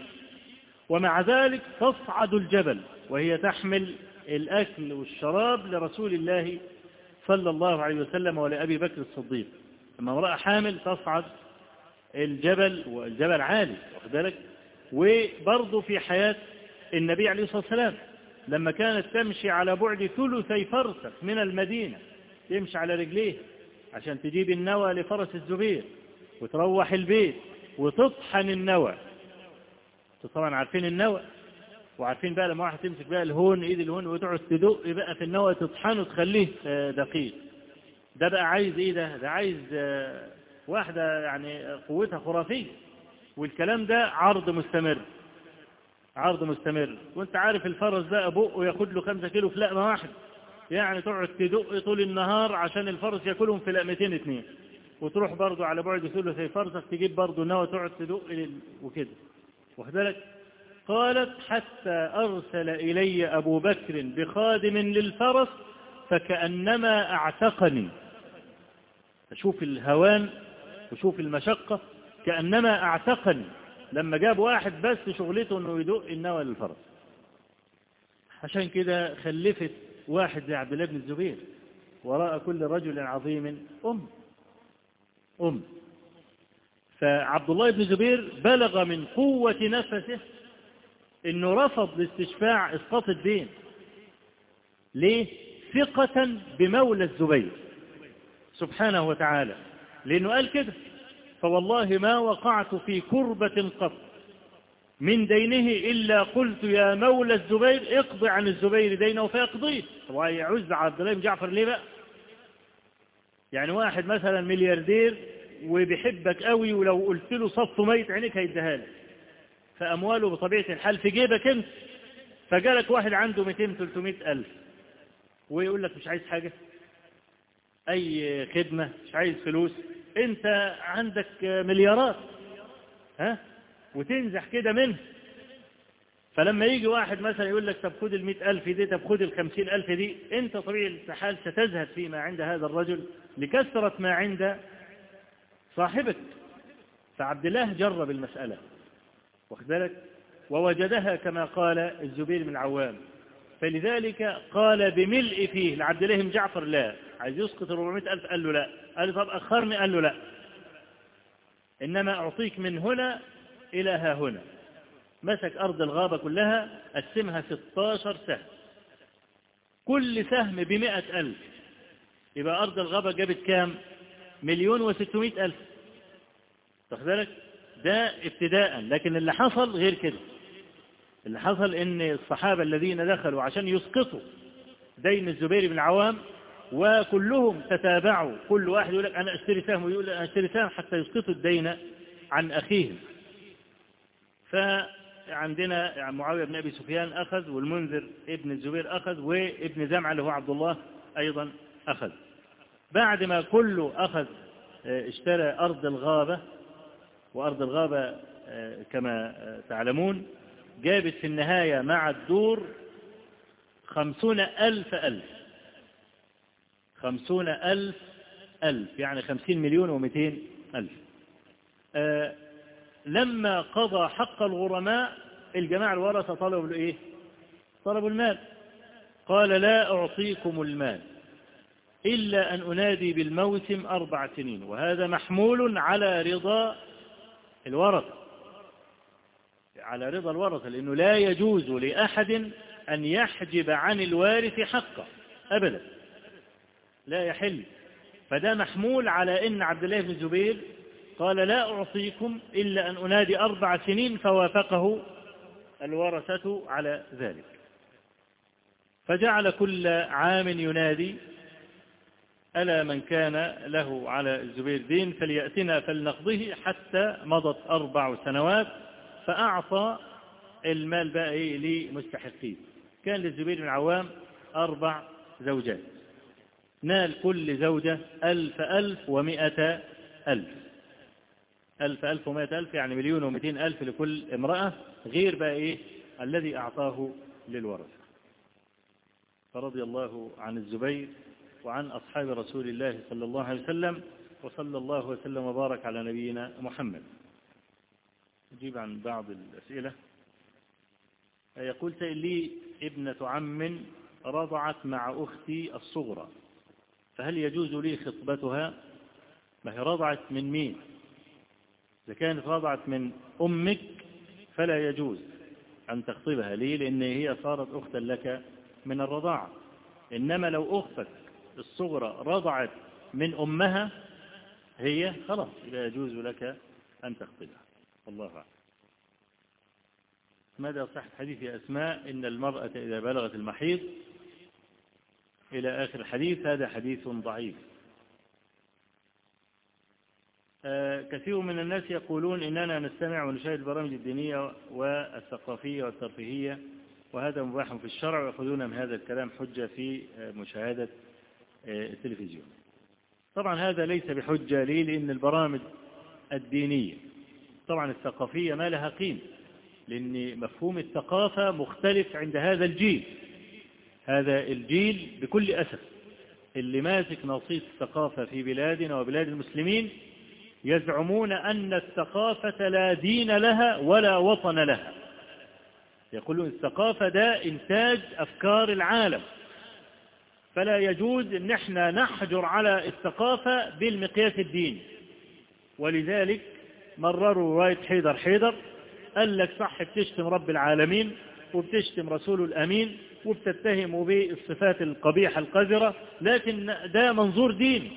ومع ذلك تصعد الجبل وهي تحمل الأكل والشراب لرسول الله صلى الله عليه وسلم ولأبي بكر الصديق. لما امرأة حامل تصعد الجبل والجبل عالي واخد بالك؟ وبرضه في حياة النبي عليه الصلاة والسلام لما كانت تمشي على بعد ثلثي فرسخ من المدينة تمشي على رجليه عشان تجيب النوى لفرس الزبير وتروح البيت وتطحن النوى. طبعا عارفين النوى وعارفين بقى لما واحد تمسك بقى الهون إيد الهون وتقعد تدق بقى في النوى تطحنه تخليه دقيق. ده بقى عايز إيه ده؟ ده عايز واحدة يعني قوتها خرافية. والكلام ده عرض مستمر. عرض مستمر. وأنت عارف الفرس بقى بقه ياخد له خمسة كيلو في لقمة واحد يعني تقعد تدق طول النهار عشان الفرس ياكلهم في لقمتين اتنين. وتروح برضو على بعد ثلثي فرسك تجيب برضو نوى تقعد تدق وكده. واخد بالك؟ قالت حتى أرسل إلي أبو بكر بخادم للفرس فكأنما أعتقني. شوف الهوان وشوف المشقة كأنما اعتقني لما جاب واحد بس شغلته إنه يدق النوى للفرس. عشان كده خلفت واحد زي عبد الله بن الزبير وراء كل رجل عظيم أم أم. فعبد الله بن زبير بلغ من قوة نفسه إنه رفض لاستشفاع إسقاط الدين. ليه؟ ثقة بمولى الزبير. سبحانه وتعالى. لأنه قال كده فوالله ما وقعت في كربة قط من دينه إلا قلت يا مولى الزبير اقض عن الزبير دينه فيقضيه هو يعز عبد الله بن جعفر ليه بقى؟ يعني واحد مثلا ملياردير وبيحبك قوي ولو قلت له صف ميت عينيك هيديها لك. فأمواله بطبيعة الحال في جيبك انت. فجالك واحد عنده 200 300 ألف. ويقول لك مش عايز حاجة؟ أي خدمة مش عايز فلوس. أنت عندك مليارات ها؟ وتنزح كده منه. فلما يجي واحد مثلا يقول لك طب خد المئة ألف دي طب خد الخمسين ألف دي أنت طبيعي الحال ستزهد فيما عند هذا الرجل لكثرة ما عند صاحبك. فعبد الله جرب المسألة واخد بالك؟ ووجدها كما قال الزبير بن العوام. فلذلك قال بملء فيه لعبد الله بن جعفر لا. عايز يسقط 400 ألف قال له لا. قال له طب أخرني؟ قال له لا. إنما أعطيك من هنا إلى ها هنا. مسك أرض الغابة كلها قسمها 16 سهم. كل سهم بمئة ألف. يبقى أرض الغابة جابت كام؟ مليون وستمائة ألف. بالك؟ ده ابتداء. لكن اللي حصل غير كده. اللي حصل إن الصحابة الذين دخلوا عشان يسقطوا دين الزبير بن العوام وكلهم تتابعوا كل واحد يقول لك أنا أشتري سهم ويقول أنا أشتري سهم حتى يسقطوا الدين عن أخيهم. فعندنا معاوية بن أبي سفيان أخذ والمنذر ابن الزبير أخذ وابن زمعة اللي هو عبد الله أيضا أخذ. بعد ما كله أخذ اشترى أرض الغابة وأرض الغابة كما تعلمون جابت في النهاية مع الدور خمسون ألف ألف. خمسون ألف ألف يعني خمسين مليون ومئتين ألف. أه لما قضى حق الغرماء الجماعة الورثة طلبوا الإيه؟ طلبوا المال. قال لا أعطيكم المال إلا أن أنادي بالموسم أربع سنين. وهذا محمول على رضا الورثة على رضا الورثة لأنه لا يجوز لأحد أن يحجب عن الوارث حقه أبدا. لا يحل. فده محمول على أن عبد الله بن الزبير قال لا أعطيكم إلا أن أنادي أربع سنين فوافقه الورثة على ذلك. فجعل كل عام ينادي ألا من كان له على الزبير دين فليأتنا فلنقضه حتى مضت أربع سنوات. فأعطى المال بقى إيه لمستحقيه كان للزبير بن عوام أربع زوجات. نال كل زوجة ألف ألف ومئة ألف. ألف ألف ومئة ألف يعني مليون ومئتين ألف لكل امرأة غير بقى إيه الذي أعطاه للورثة. فرضي الله عن الزبير وعن أصحاب رسول الله صلى الله عليه وسلم وصلى الله وسلم وبارك على نبينا محمد. أجيب عن بعض الأسئلة. يقول لي ابنة عم رضعت مع أختي الصغرى فهل يجوز لي خطبتها؟ ما هي رضعت من مين؟ إذا كانت رضعت من أمك فلا يجوز أن تخطبها ليه لأن هي صارت أختا لك من الرضاعة. إنما لو أختك الصغرى رضعت من أمها هي خلاص لا يجوز لك أن تخطبها. الله أعلم. ماذا صح حديث أسماء؟ إن المرأة إذا بلغت المحيض إلى آخر الحديث هذا حديث ضعيف. كثير من الناس يقولون إننا نستمع ونشاهد البرامج الدينية والثقافية والترفيهية وهذا مباح في الشرع ويأخذون من هذا الكلام حجة في مشاهدة التلفزيون. طبعا هذا ليس بحجة لي لأن البرامج الدينية طبعا الثقافية ما لها قيمة لأن مفهوم الثقافة مختلف عند هذا الجيل. هذا الجيل بكل أسف اللي ماسك نصيص الثقافة في بلادنا وبلاد المسلمين يزعمون أن الثقافة لا دين لها ولا وطن لها. يقولون الثقافة ده إنتاج أفكار العالم. فلا يجوز إن إحنا نحجر على الثقافة بالمقياس الديني. ولذلك مرروا رواية حيدر حيدر قال لك صح بتشتم رب العالمين وبتشتم رسوله الأمين وبتتهموا بالصفات القبيحة القذرة لكن ده منظور ديني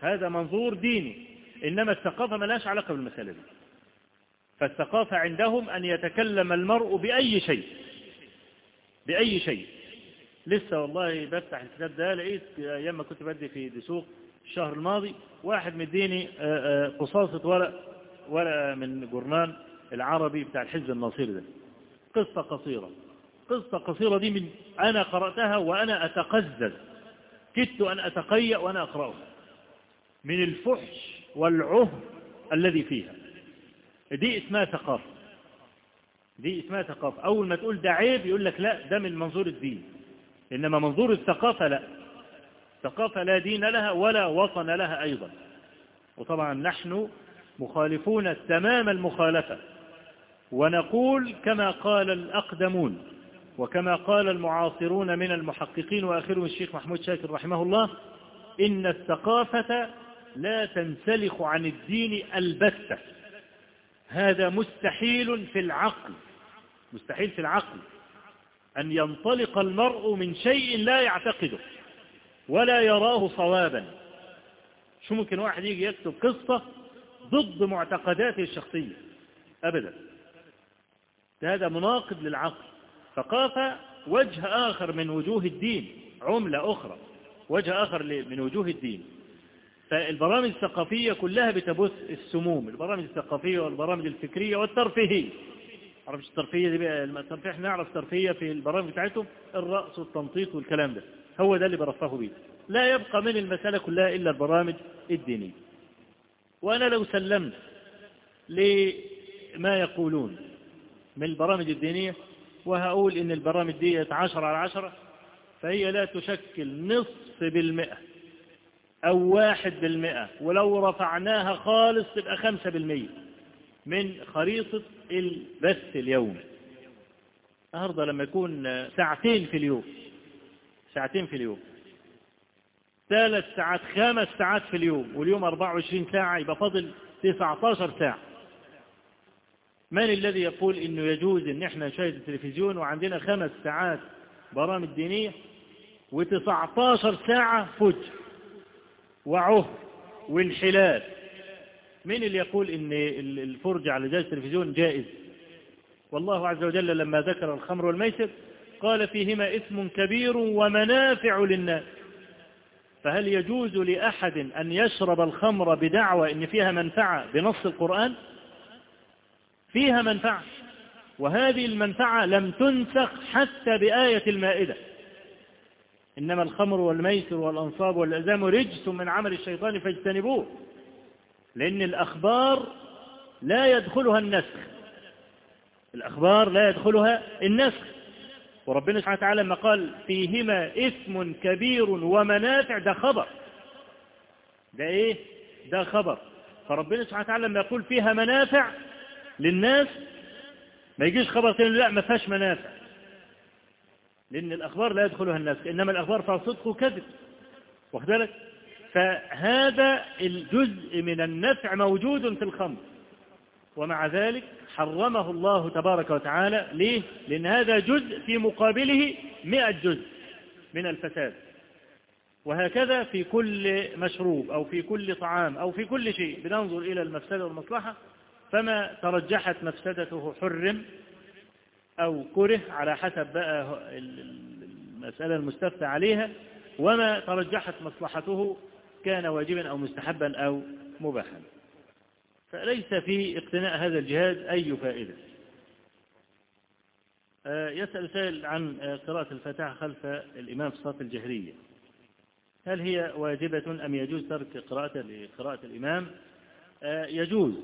هذا منظور ديني إنما الثقافة ملاش علاقة بالمسألة دي. فالثقافة عندهم أن يتكلم المرء بأي شيء بأي شيء. لسه والله بفتح الكتاب ده لقيت أيام ما كنت بدي في دسوق الشهر الماضي واحد مديني قصاصة ورق ورقة من جورنال العربي بتاع الحزب الناصري ده. قصة قصيرة. قصة قصيرة دي من أنا قرأتها وأنا أتقزز. كدت أن أتقيأ وأنا أقرأها. من الفحش والعهر الذي فيها. دي اسمها ثقافة. دي اسمها ثقافة. أول ما تقول ده عيب يقول لك لا ده من منظور الدين. إنما منظور الثقافة لا. ثقافة لا دين لها ولا وطن لها أيضا. وطبعا نحن مخالفون تمام المخالفة. ونقول كما قال الأقدمون وكما قال المعاصرون من المحققين وآخرهم الشيخ محمود شاكر رحمه الله إن الثقافة لا تنسلخ عن الدين البتة. هذا مستحيل في العقل مستحيل في العقل. أن ينطلق المرء من شيء لا يعتقده ولا يراه صوابا. شو ممكن واحد يجي يكتب قصة ضد معتقداته الشخصية. أبدا. هذا مناقض للعقل. ثقافة وجه آخر من وجوه الدين عملة أخرى. وجه آخر من وجوه الدين. فالبرامج الثقافية كلها بتبث السموم. البرامج الثقافية والبرامج الفكرية والترفيهية. عرفش الترفيهية دي بقى؟ الترفيه إحنا نعرف ترفيهية في البرامج بتاعتهم الرأس والتنطيط والكلام ده. هو ده اللي برفهه بيه. لا يبقى من المسألة كلها إلا البرامج الدينية. وأنا لو سلمت لما يقولون من البرامج الدينية وهقول إن البرامج دي عشرة على عشرة فهي لا تشكل نصف بالمئة أو واحد بالمئة ولو رفعناها خالص تبقى خمسة بالمئة من خريطة البث اليومي النهاردة لما يكون ساعتين في اليوم ساعتين في اليوم ثلاث ساعات خمس ساعات في اليوم واليوم 24 ساعة يبقى فاضل 19 ساعة. من الذي يقول إنه يجوز إن إحنا نشاهد التلفزيون وعندنا خمس ساعات برامج دينية و19 ساعة فجر وعهر وانحلال؟ من اللي يقول إن الفرجة على جهاز التلفزيون جائز؟ والله عز وجل لما ذكر الخمر والميسر قال فيهما اسم كبير ومنافع للناس. فهل يجوز لأحد أن يشرب الخمر بدعوى إن فيها منفعة بنص القرآن؟ فيها منفعة. وهذه المنفعة لم تنسخ حتى بآية المائدة. إنما الخمر والميسر والأنصاب والأزام رجس من عمل الشيطان فاجتنبوه. لأن الأخبار لا يدخلها النسخ. الأخبار لا يدخلها النسخ. وربنا سبحانه وتعالى لما قال فيهما اسم كبير ومنافع ده خبر. ده إيه؟ ده خبر. فربنا سبحانه وتعالى لما يقول فيها منافع للناس ما يجيش خبر تاني لا ما فيهاش منافع. لأن الأخبار لا يدخلها الناس إنما الأخبار فيها صدق وكذب. واخد بالك؟ فهذا الجزء من النفع موجود في الخمر. ومع ذلك حرمه الله تبارك وتعالى. ليه؟ لأن هذا جزء في مقابله مئة جزء من الفساد. وهكذا في كل مشروب أو في كل طعام أو في كل شيء بننظر إلى المفسدة والمصلحة فما ترجحت مفسدته حرم أو كره على حسب بقى المسألة المستفتى عليها وما ترجحت مصلحته كان واجبا أو مستحبا أو مباحا. فليس في اقتناء هذا الجهاز أي فائدة. يسأل سائل عن قراءة الفاتحة خلف الإمام في الصلاة الجهرية. هل هي واجبة أم يجوز ترك قراءة لقراءة الإمام؟ يجوز.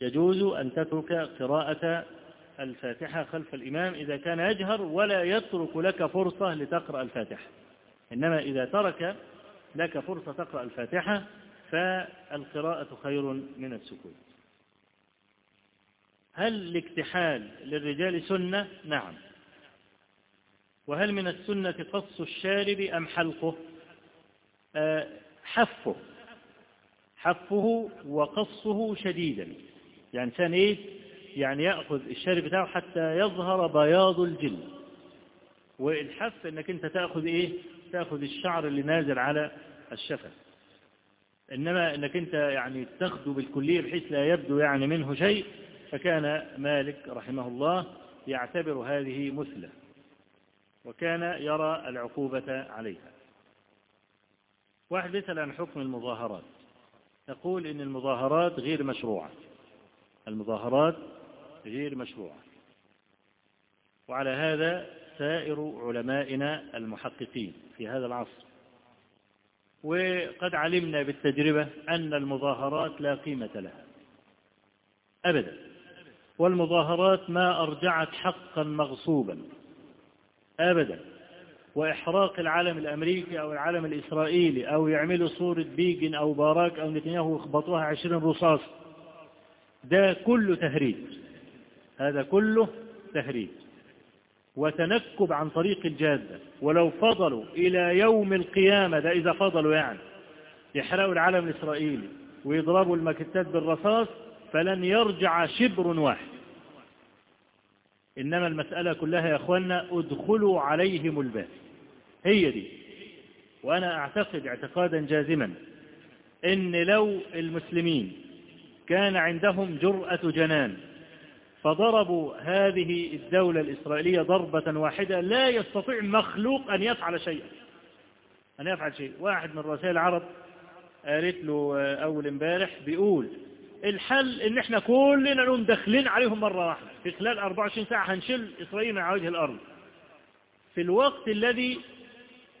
يجوز أن تترك قراءة الفاتحة خلف الإمام إذا كان يجهر ولا يترك لك فرصة لتقرأ الفاتحة. إنما إذا ترك لك فرصة تقرأ الفاتحة فالقراءة خير من السكوت هل الاكتحال للرجال سنة؟ نعم. وهل من السنة قص الشارب أم حلقه؟ أه حفه. حفه وقصه شديدا. يعني كان إيه؟ يعني يأخذ الشارب بتاعه حتى يظهر بياض الجلد. والحف إنك أنت تأخذ إيه؟ تأخذ الشعر اللي نازل على الشفة. إنما أنك أنت يعني تاخده بالكلية بحيث لا يبدو يعني منه شيء فكان مالك رحمه الله يعتبر هذه مثلة وكان يرى العقوبة عليها. واحد يسأل عن حكم المظاهرات. يقول إن المظاهرات غير مشروعة. المظاهرات غير مشروعة. وعلى هذا سائر علمائنا المحققين في هذا العصر. وقد علمنا بالتجربة أن المظاهرات لا قيمة لها. أبدا. والمظاهرات ما أرجعت حقا مغصوبا. أبدا. وإحراق العالم الأمريكي أو العالم الإسرائيلي أو يعملوا صورة بيجن أو باراك أو نتنياهو ويخبطوها عشرين رصاص. ده كله تهريج. هذا كله تهريج. وتنكب عن طريق الجادة. ولو فضلوا إلى يوم القيامة ده إذا فضلوا يعني يحرقوا العالم الإسرائيلي ويضربوا المكتات بالرصاص فلن يرجع شبر واحد. إنما المسألة كلها يا أخوانا ادخلوا عليهم الباب. هي دي. وأنا أعتقد اعتقادا جازما إن لو المسلمين كان عندهم جرأة جنان فضربوا هذه الدولة الإسرائيلية ضربة واحدة لا يستطيع مخلوق أن يفعل شيئا. أن يفعل شيء. واحد من رؤساء العرب قالت له أول امبارح بيقول الحل إن إحنا كلنا نقوم داخلين عليهم مرة واحدة. في خلال 24 ساعة هنشيل إسرائيل من وجه الأرض. في الوقت الذي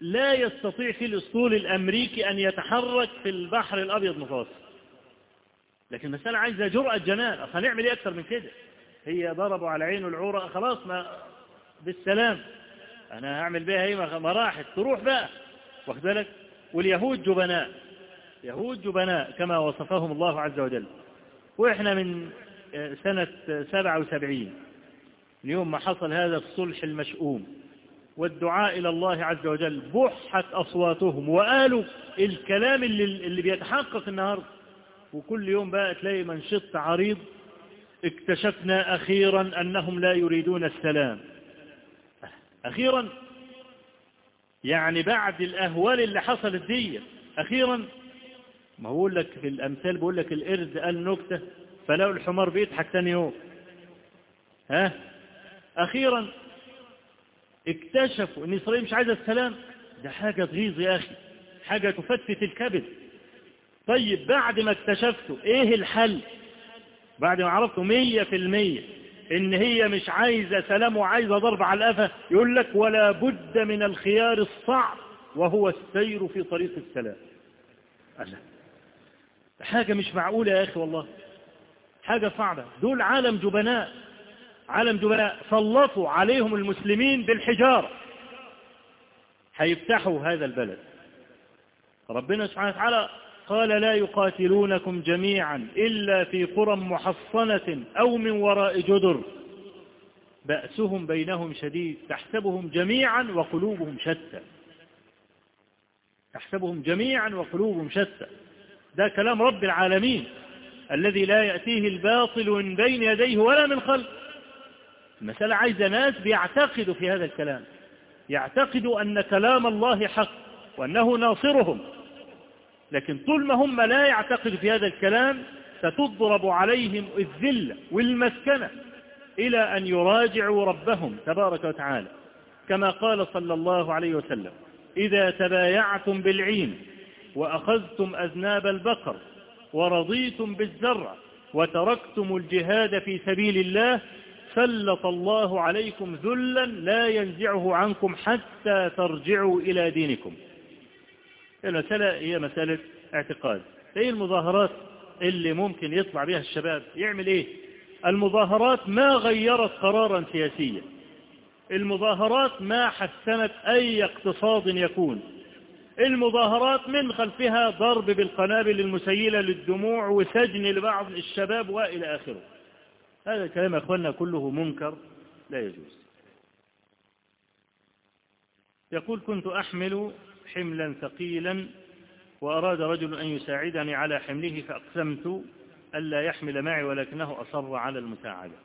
لا يستطيع فيه الأسطول الأمريكي أن يتحرك في البحر الأبيض المتوسط لكن المسألة عايزة جرأة جنان أصلا نعمل إيه أكثر من كده؟ هي ضربوا على عينه العورة خلاص ما بالسلام. أنا هعمل بها هي ما راحت. تروح بقى. واخد بالك؟ واليهود جبناء. يهود جبناء كما وصفهم الله عز وجل. وإحنا من سنة 77 اليوم ما حصل هذا الصلح المشؤوم. والدعاء إلى الله عز وجل بحت أصواتهم وقالوا الكلام اللي, اللي بيتحقق النهاردة. وكل يوم بقى تلاقي منشط عريض اكتشفنا أخيرا أنهم لا يريدون السلام. أخيرا يعني بعد الأهوال اللي حصلت دي أخيرا ما هو لك في الأمثال بقول لك القرد قال نكتة فلو الحمار بيضحك تاني يوم. ها؟ أخيرا اكتشفوا إن إسرائيل مش عايزة السلام. ده حاجة تغيظ يا أخي حاجة تفتت الكبد. طيب بعد ما اكتشفتوا إيه الحل؟ بعد ما عرفتوا مية في المية إن هي مش عايزة سلام وعايزة ضرب على الأفة يقول لك ولا بد من الخيار الصعب وهو السير في طريق السلام. ألا حاجة مش معقولة يا أخي والله. حاجة صعبة. دول عالم جبناء. عالم جبناء. سلطوا عليهم المسلمين بالحجارة. هيفتحوا هذا البلد. ربنا سبحانه وتعالى قال لا يقاتلونكم جميعا إلا في قرى محصنة أو من وراء جدر. بأسهم بينهم شديد تحسبهم جميعا وقلوبهم شتى. تحسبهم جميعا وقلوبهم شتى. ده كلام رب العالمين الذي لا يأتيه الباطل من بين يديه ولا من خلف المسألة عايزة ناس بيعتقدوا في هذا الكلام يعتقدوا أن كلام الله حق وأنه ناصرهم. لكن طول ما هم لا يعتقدوا في هذا الكلام ستضرب عليهم الذلة والمسكنة إلى أن يراجعوا ربهم تبارك وتعالى. كما قال صلى الله عليه وسلم إذا تبايعتم بالعين وأخذتم أذناب البقر ورضيتم بالزرع وتركتم الجهاد في سبيل الله سلط الله عليكم ذلا لا ينزعه عنكم حتى ترجعوا إلى دينكم. المسألة هي مسألة اعتقاد. إيه المظاهرات اللي ممكن يطلع بها الشباب؟ يعمل إيه؟ المظاهرات ما غيرت قرارا سياسيا. المظاهرات ما حسنت أي اقتصاد يكون. المظاهرات من خلفها ضرب بالقنابل المسيلة للدموع وسجن لبعض الشباب وإلى آخره. هذا كلام يا أخواننا كله منكر لا يجوز. يقول كنت أحمل حملا ثقيلا وأراد رجل أن يساعدني على حمله فأقسمت ألا يحمل معي ولكنه أصر على المساعدة.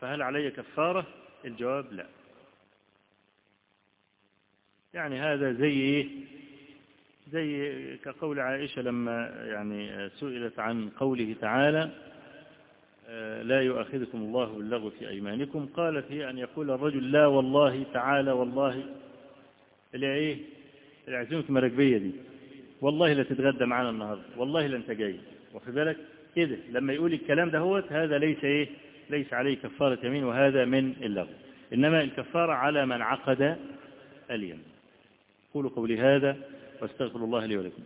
فهل علي كفارة؟ الجواب لا. يعني هذا زي إيه؟ زي كقول عائشة لما يعني سئلت عن قوله تعالى لا يؤاخذكم الله باللغو في أيمانكم. قالت هي أن يقول الرجل لا والله تعالى والله اللي إيه؟ العزومة المراكبية دي. والله لا تتغدى معانا النهاردة. والله لا انت جاي. واخد بالك؟ كده لما يقول الكلام ده هو هذا ليس إيه؟ ليس عليه كفارة يمين وهذا من اللغو. إنما الكفارة على من عقد اليمين. قولوا قولي هذا واستغفر الله لي ولكم.